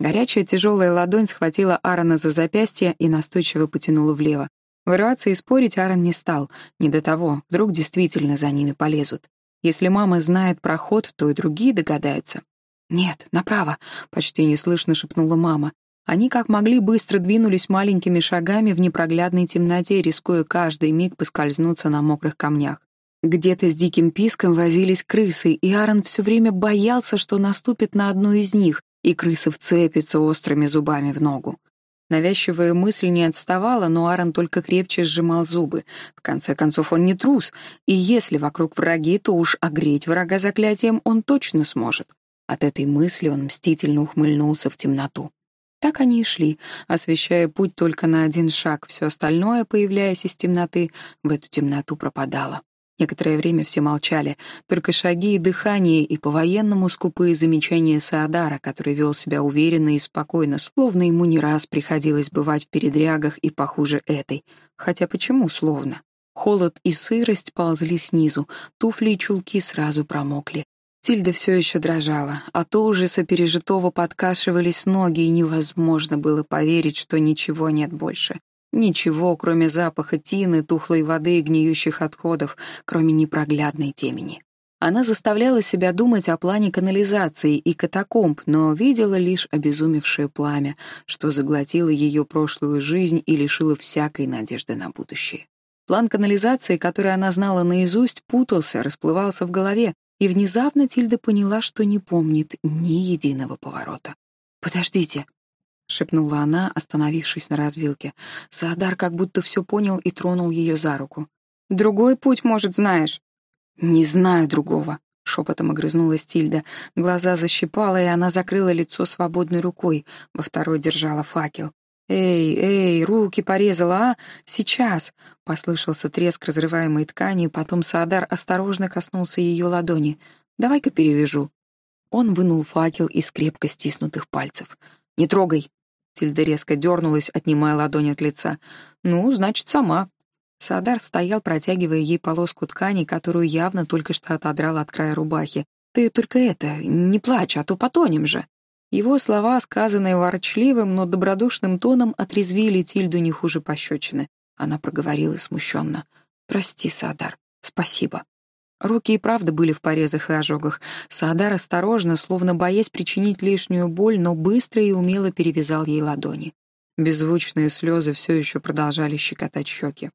Горячая тяжелая ладонь схватила Аарона за запястье и настойчиво потянула влево. Вырываться и спорить Аарон не стал. Не до того, вдруг действительно за ними полезут. Если мама знает проход, то и другие догадаются. «Нет, направо», — почти неслышно шепнула мама. Они как могли быстро двинулись маленькими шагами в непроглядной темноте, рискуя каждый миг поскользнуться на мокрых камнях. Где-то с диким писком возились крысы, и Аарон все время боялся, что наступит на одну из них, и крыса вцепится острыми зубами в ногу. Навязчивая мысль не отставала, но Аарон только крепче сжимал зубы. В конце концов, он не трус, и если вокруг враги, то уж огреть врага заклятием он точно сможет. От этой мысли он мстительно ухмыльнулся в темноту. Так они и шли, освещая путь только на один шаг, все остальное, появляясь из темноты, в эту темноту пропадало. Некоторое время все молчали, только шаги и дыхание и по-военному скупые замечания Саадара, который вел себя уверенно и спокойно, словно ему не раз приходилось бывать в передрягах и похуже этой. Хотя почему словно? Холод и сырость ползли снизу, туфли и чулки сразу промокли. Тильда все еще дрожала, от ужаса пережитого подкашивались ноги, и невозможно было поверить, что ничего нет больше. Ничего, кроме запаха тины, тухлой воды и гниющих отходов, кроме непроглядной темени. Она заставляла себя думать о плане канализации и катакомб, но видела лишь обезумевшее пламя, что заглотило ее прошлую жизнь и лишило всякой надежды на будущее. План канализации, который она знала наизусть, путался, расплывался в голове, и внезапно Тильда поняла, что не помнит ни единого поворота. «Подождите», — шепнула она, остановившись на развилке. Саадар как будто все понял и тронул ее за руку. «Другой путь, может, знаешь?» «Не знаю другого», — шепотом огрызнулась Тильда. Глаза защипала, и она закрыла лицо свободной рукой, во второй держала факел. «Эй, эй, руки порезала, а? Сейчас!» — послышался треск разрываемой ткани, потом Саадар осторожно коснулся ее ладони. «Давай-ка перевяжу». Он вынул факел из крепко стиснутых пальцев. «Не трогай!» Тильда резко дернулась, отнимая ладонь от лица. «Ну, значит, сама». Саадар стоял, протягивая ей полоску ткани, которую явно только что отодрал от края рубахи. «Ты только это, не плачь, а то потонем же». Его слова, сказанные ворчливым, но добродушным тоном, отрезвили Тильду не хуже пощечины. Она проговорила смущенно. «Прости, Саадар, спасибо». Руки и правда были в порезах и ожогах. Саадар осторожно, словно боясь причинить лишнюю боль, но быстро и умело перевязал ей ладони. Беззвучные слезы все еще продолжали щекотать щеки.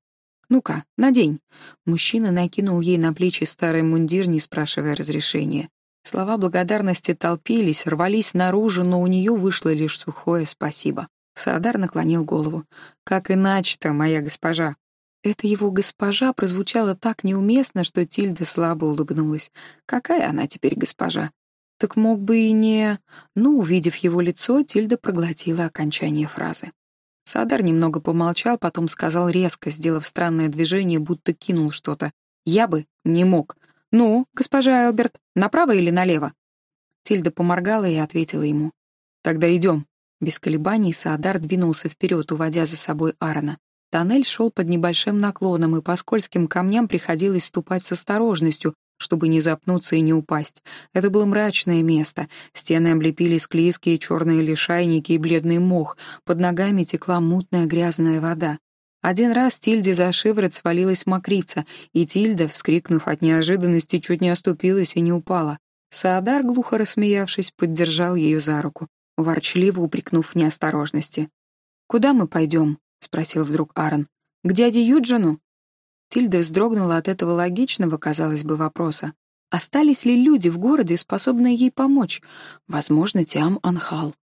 «Ну-ка, надень!» Мужчина накинул ей на плечи старый мундир, не спрашивая разрешения. Слова благодарности толпились, рвались наружу, но у нее вышло лишь сухое «спасибо». Саадар наклонил голову. «Как иначе-то, моя госпожа?» Это его госпожа прозвучало так неуместно, что Тильда слабо улыбнулась. «Какая она теперь госпожа?» «Так мог бы и не...» Ну, увидев его лицо, Тильда проглотила окончание фразы. Садар немного помолчал, потом сказал резко, сделав странное движение, будто кинул что-то. «Я бы не мог. «Ну, госпожа Элберт, направо или налево?» Тильда поморгала и ответила ему. «Тогда идем». Без колебаний Саадар двинулся вперед, уводя за собой Аарона. Тоннель шел под небольшим наклоном, и по скользким камням приходилось ступать с осторожностью, чтобы не запнуться и не упасть. Это было мрачное место. Стены облепили склизкие черные лишайники и бледный мох. Под ногами текла мутная грязная вода. Один раз Тильде за шиворот свалилась мокрица, и Тильда, вскрикнув от неожиданности, чуть не оступилась и не упала. Саадар, глухо рассмеявшись, поддержал ее за руку, ворчливо упрекнув в неосторожности. «Куда мы пойдем?» — спросил вдруг Аарон. «К дяде Юджину?» Тильда вздрогнула от этого логичного, казалось бы, вопроса. Остались ли люди в городе, способные ей помочь? Возможно, Тиам Анхал.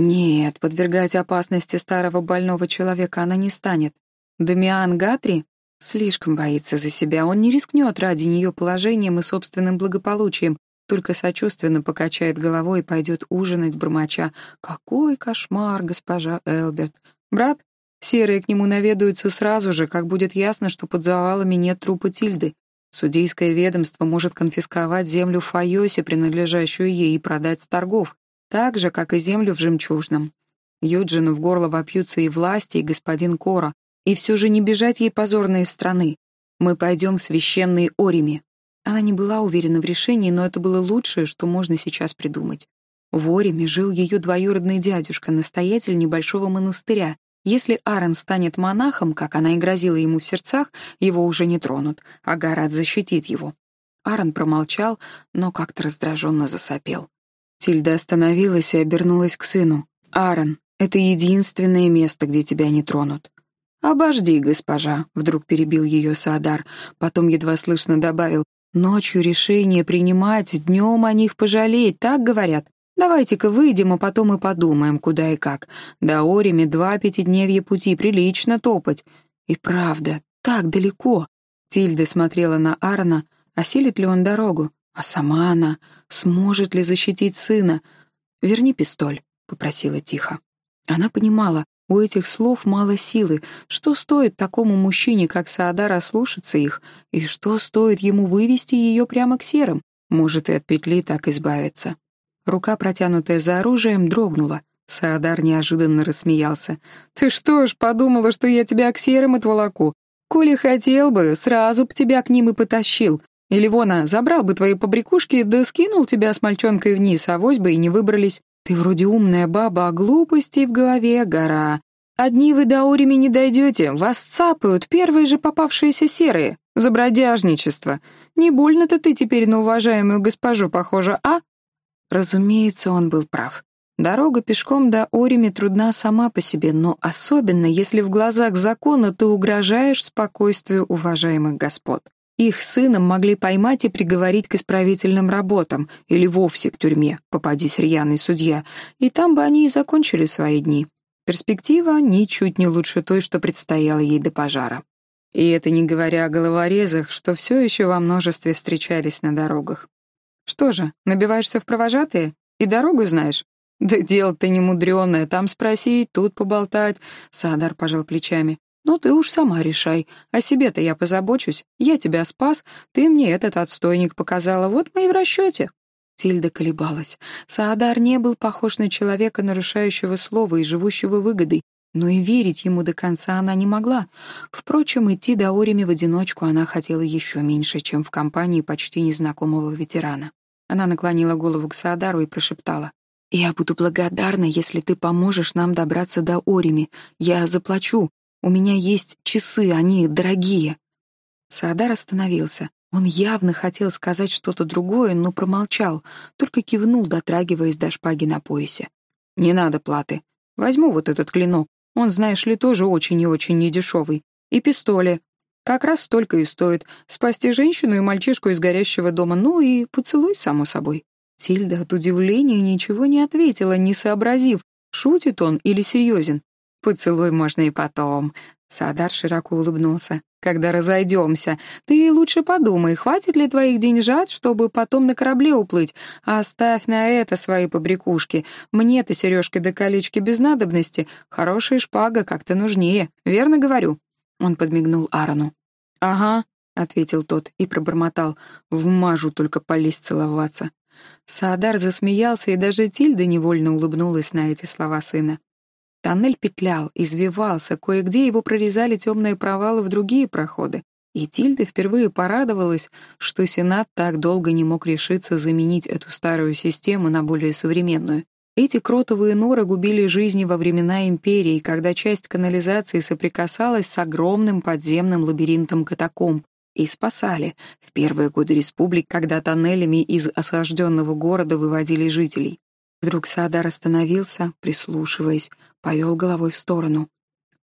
Нет, подвергать опасности старого больного человека она не станет. Дамиан Гатри слишком боится за себя, он не рискнет ради нее положением и собственным благополучием, только сочувственно покачает головой и пойдет ужинать, бормоча. «Какой кошмар, госпожа Элберт! Брат, серые к нему наведаются сразу же, как будет ясно, что под завалами нет трупа Тильды. Судейское ведомство может конфисковать землю в Файосе, принадлежащую ей, и продать с торгов, так же, как и землю в Жемчужном. Юджину в горло вопьются и власти, и господин Кора, и все же не бежать ей позорно из страны. Мы пойдем в священные Орими. Она не была уверена в решении, но это было лучшее, что можно сейчас придумать. В Ориме жил ее двоюродный дядюшка, настоятель небольшого монастыря. Если Аарон станет монахом, как она и грозила ему в сердцах, его уже не тронут, а Гарат защитит его. Аарон промолчал, но как-то раздраженно засопел. Тильда остановилась и обернулась к сыну. «Аарон, это единственное место, где тебя не тронут. «Обожди, госпожа», — вдруг перебил ее Саадар, потом едва слышно добавил, «Ночью решение принимать, днем о них пожалеть, так говорят. Давайте-ка выйдем, а потом и подумаем, куда и как. До Ориме два пятидневья пути, прилично топать». И правда, так далеко. Тильда смотрела на Аарона, осилит ли он дорогу, а сама она, сможет ли защитить сына. «Верни пистоль», — попросила тихо. Она понимала, у этих слов мало силы. Что стоит такому мужчине, как Саадар, ослушаться их? И что стоит ему вывести ее прямо к серым? Может, и от петли так избавиться. Рука, протянутая за оружием, дрогнула. Саадар неожиданно рассмеялся. «Ты что ж, подумала, что я тебя к серым отволоку? Коли хотел бы, сразу б тебя к ним и потащил. Или вон, а, забрал бы твои побрякушки, да скинул тебя с мальчонкой вниз, а вось бы и не выбрались. Ты вроде умная баба, а глупостей в голове гора. Одни вы до Урими не дойдете, вас цапают первые же попавшиеся серые. За бродяжничество. Не больно-то ты теперь на уважаемую госпожу похожа, а?» Разумеется, он был прав. Дорога пешком до Орими трудна сама по себе, но особенно, если в глазах закона ты угрожаешь спокойствию уважаемых господ. Их сыном могли поймать и приговорить к исправительным работам или вовсе к тюрьме, попадись рьяный судья, и там бы они и закончили свои дни. Перспектива ничуть не лучше той, что предстояла ей до пожара. И это не говоря о головорезах, что все еще во множестве встречались на дорогах. Что же, набиваешься в провожатые? И дорогу знаешь? Да дело ты не мудреное, там спросить, тут поболтать. Саадар пожал плечами. Ну ты уж сама решай. О себе-то я позабочусь. Я тебя спас, ты мне этот отстойник показала. Вот мы и в расчете. Тильда колебалась. Саадар не был похож на человека, нарушающего слово и живущего выгодой, но и верить ему до конца она не могла. Впрочем, идти до Ореми в одиночку она хотела еще меньше, чем в компании почти незнакомого ветерана. Она наклонила голову к Саадару и прошептала. «Я буду благодарна, если ты поможешь нам добраться до Ореми. Я заплачу. У меня есть часы, они дорогие». Саадар остановился. Он явно хотел сказать что-то другое, но промолчал, только кивнул, дотрагиваясь до шпаги на поясе. «Не надо платы. Возьму вот этот клинок. Он, знаешь ли, тоже очень и очень недешевый. И пистоли. Как раз столько и стоит. Спасти женщину и мальчишку из горящего дома. Ну и поцелуй, само собой». Тильда от удивления ничего не ответила, не сообразив, шутит он или серьезен. «Поцелуй можно и потом». Садар широко улыбнулся. «Когда разойдемся, ты лучше подумай, хватит ли твоих деньжат, чтобы потом на корабле уплыть. Оставь на это свои побрякушки. Мне-то сережки до да колечки без надобности. Хорошая шпага как-то нужнее. Верно говорю?» Он подмигнул Аарону. «Ага», — ответил тот и пробормотал. «Вмажу только полезть целоваться». Саадар засмеялся, и даже Тильда невольно улыбнулась на эти слова сына. Тоннель петлял, извивался, кое-где его прорезали темные провалы в другие проходы. И Тильда впервые порадовалась, что Сенат так долго не мог решиться заменить эту старую систему на более современную. Эти кротовые норы губили жизни во времена империи, когда часть канализации соприкасалась с огромным подземным лабиринтом катакомб, и спасали в первые годы республик, когда тоннелями из осажденного города выводили жителей. Вдруг Саадар остановился, прислушиваясь, повел головой в сторону.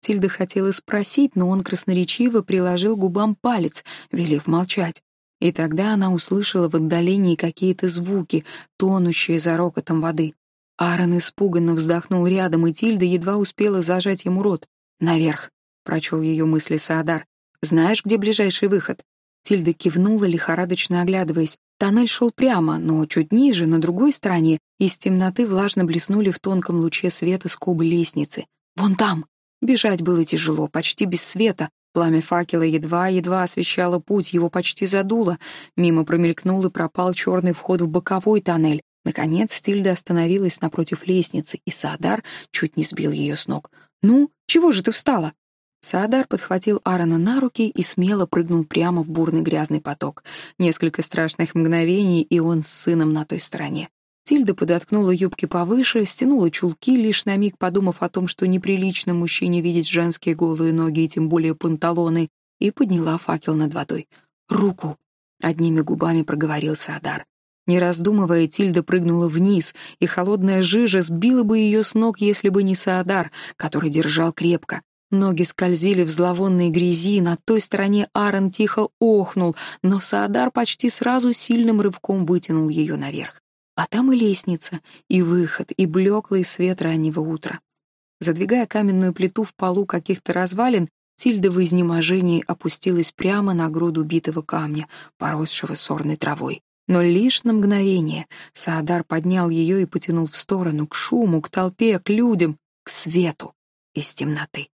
Тильда хотела спросить, но он красноречиво приложил губам палец, велев молчать. И тогда она услышала в отдалении какие-то звуки, тонущие за рокотом воды. Аарон испуганно вздохнул рядом, и Тильда едва успела зажать ему рот. «Наверх», — прочел ее мысли Саадар. «Знаешь, где ближайший выход?» Тильда кивнула, лихорадочно оглядываясь. Тоннель шел прямо, но чуть ниже, на другой стороне, из темноты влажно блеснули в тонком луче света скобы лестницы. «Вон там!» Бежать было тяжело, почти без света. Пламя факела едва-едва освещало путь, его почти задуло. Мимо промелькнул и пропал черный вход в боковой тоннель. Наконец Тильда остановилась напротив лестницы, и Саадар чуть не сбил ее с ног. «Ну, чего же ты встала?» Саадар подхватил Аарона на руки и смело прыгнул прямо в бурный грязный поток. Несколько страшных мгновений, и он с сыном на той стороне. Тильда подоткнула юбки повыше, стянула чулки, лишь на миг подумав о том, что неприлично мужчине видеть женские голые ноги и тем более панталоны, и подняла факел над водой. «Руку!» — одними губами проговорил Саадар. Не раздумывая, Тильда прыгнула вниз, и холодная жижа сбила бы ее с ног, если бы не Саадар, который держал крепко. Ноги скользили в зловонной грязи, на той стороне Аарон тихо охнул, но Саадар почти сразу сильным рывком вытянул ее наверх. А там и лестница, и выход, и блеклый свет раннего утра. Задвигая каменную плиту в полу каких-то развалин, Тильда в изнеможении опустилась прямо на груду битого камня, поросшего сорной травой. Но лишь на мгновение Саадар поднял ее и потянул в сторону, к шуму, к толпе, к людям, к свету из темноты.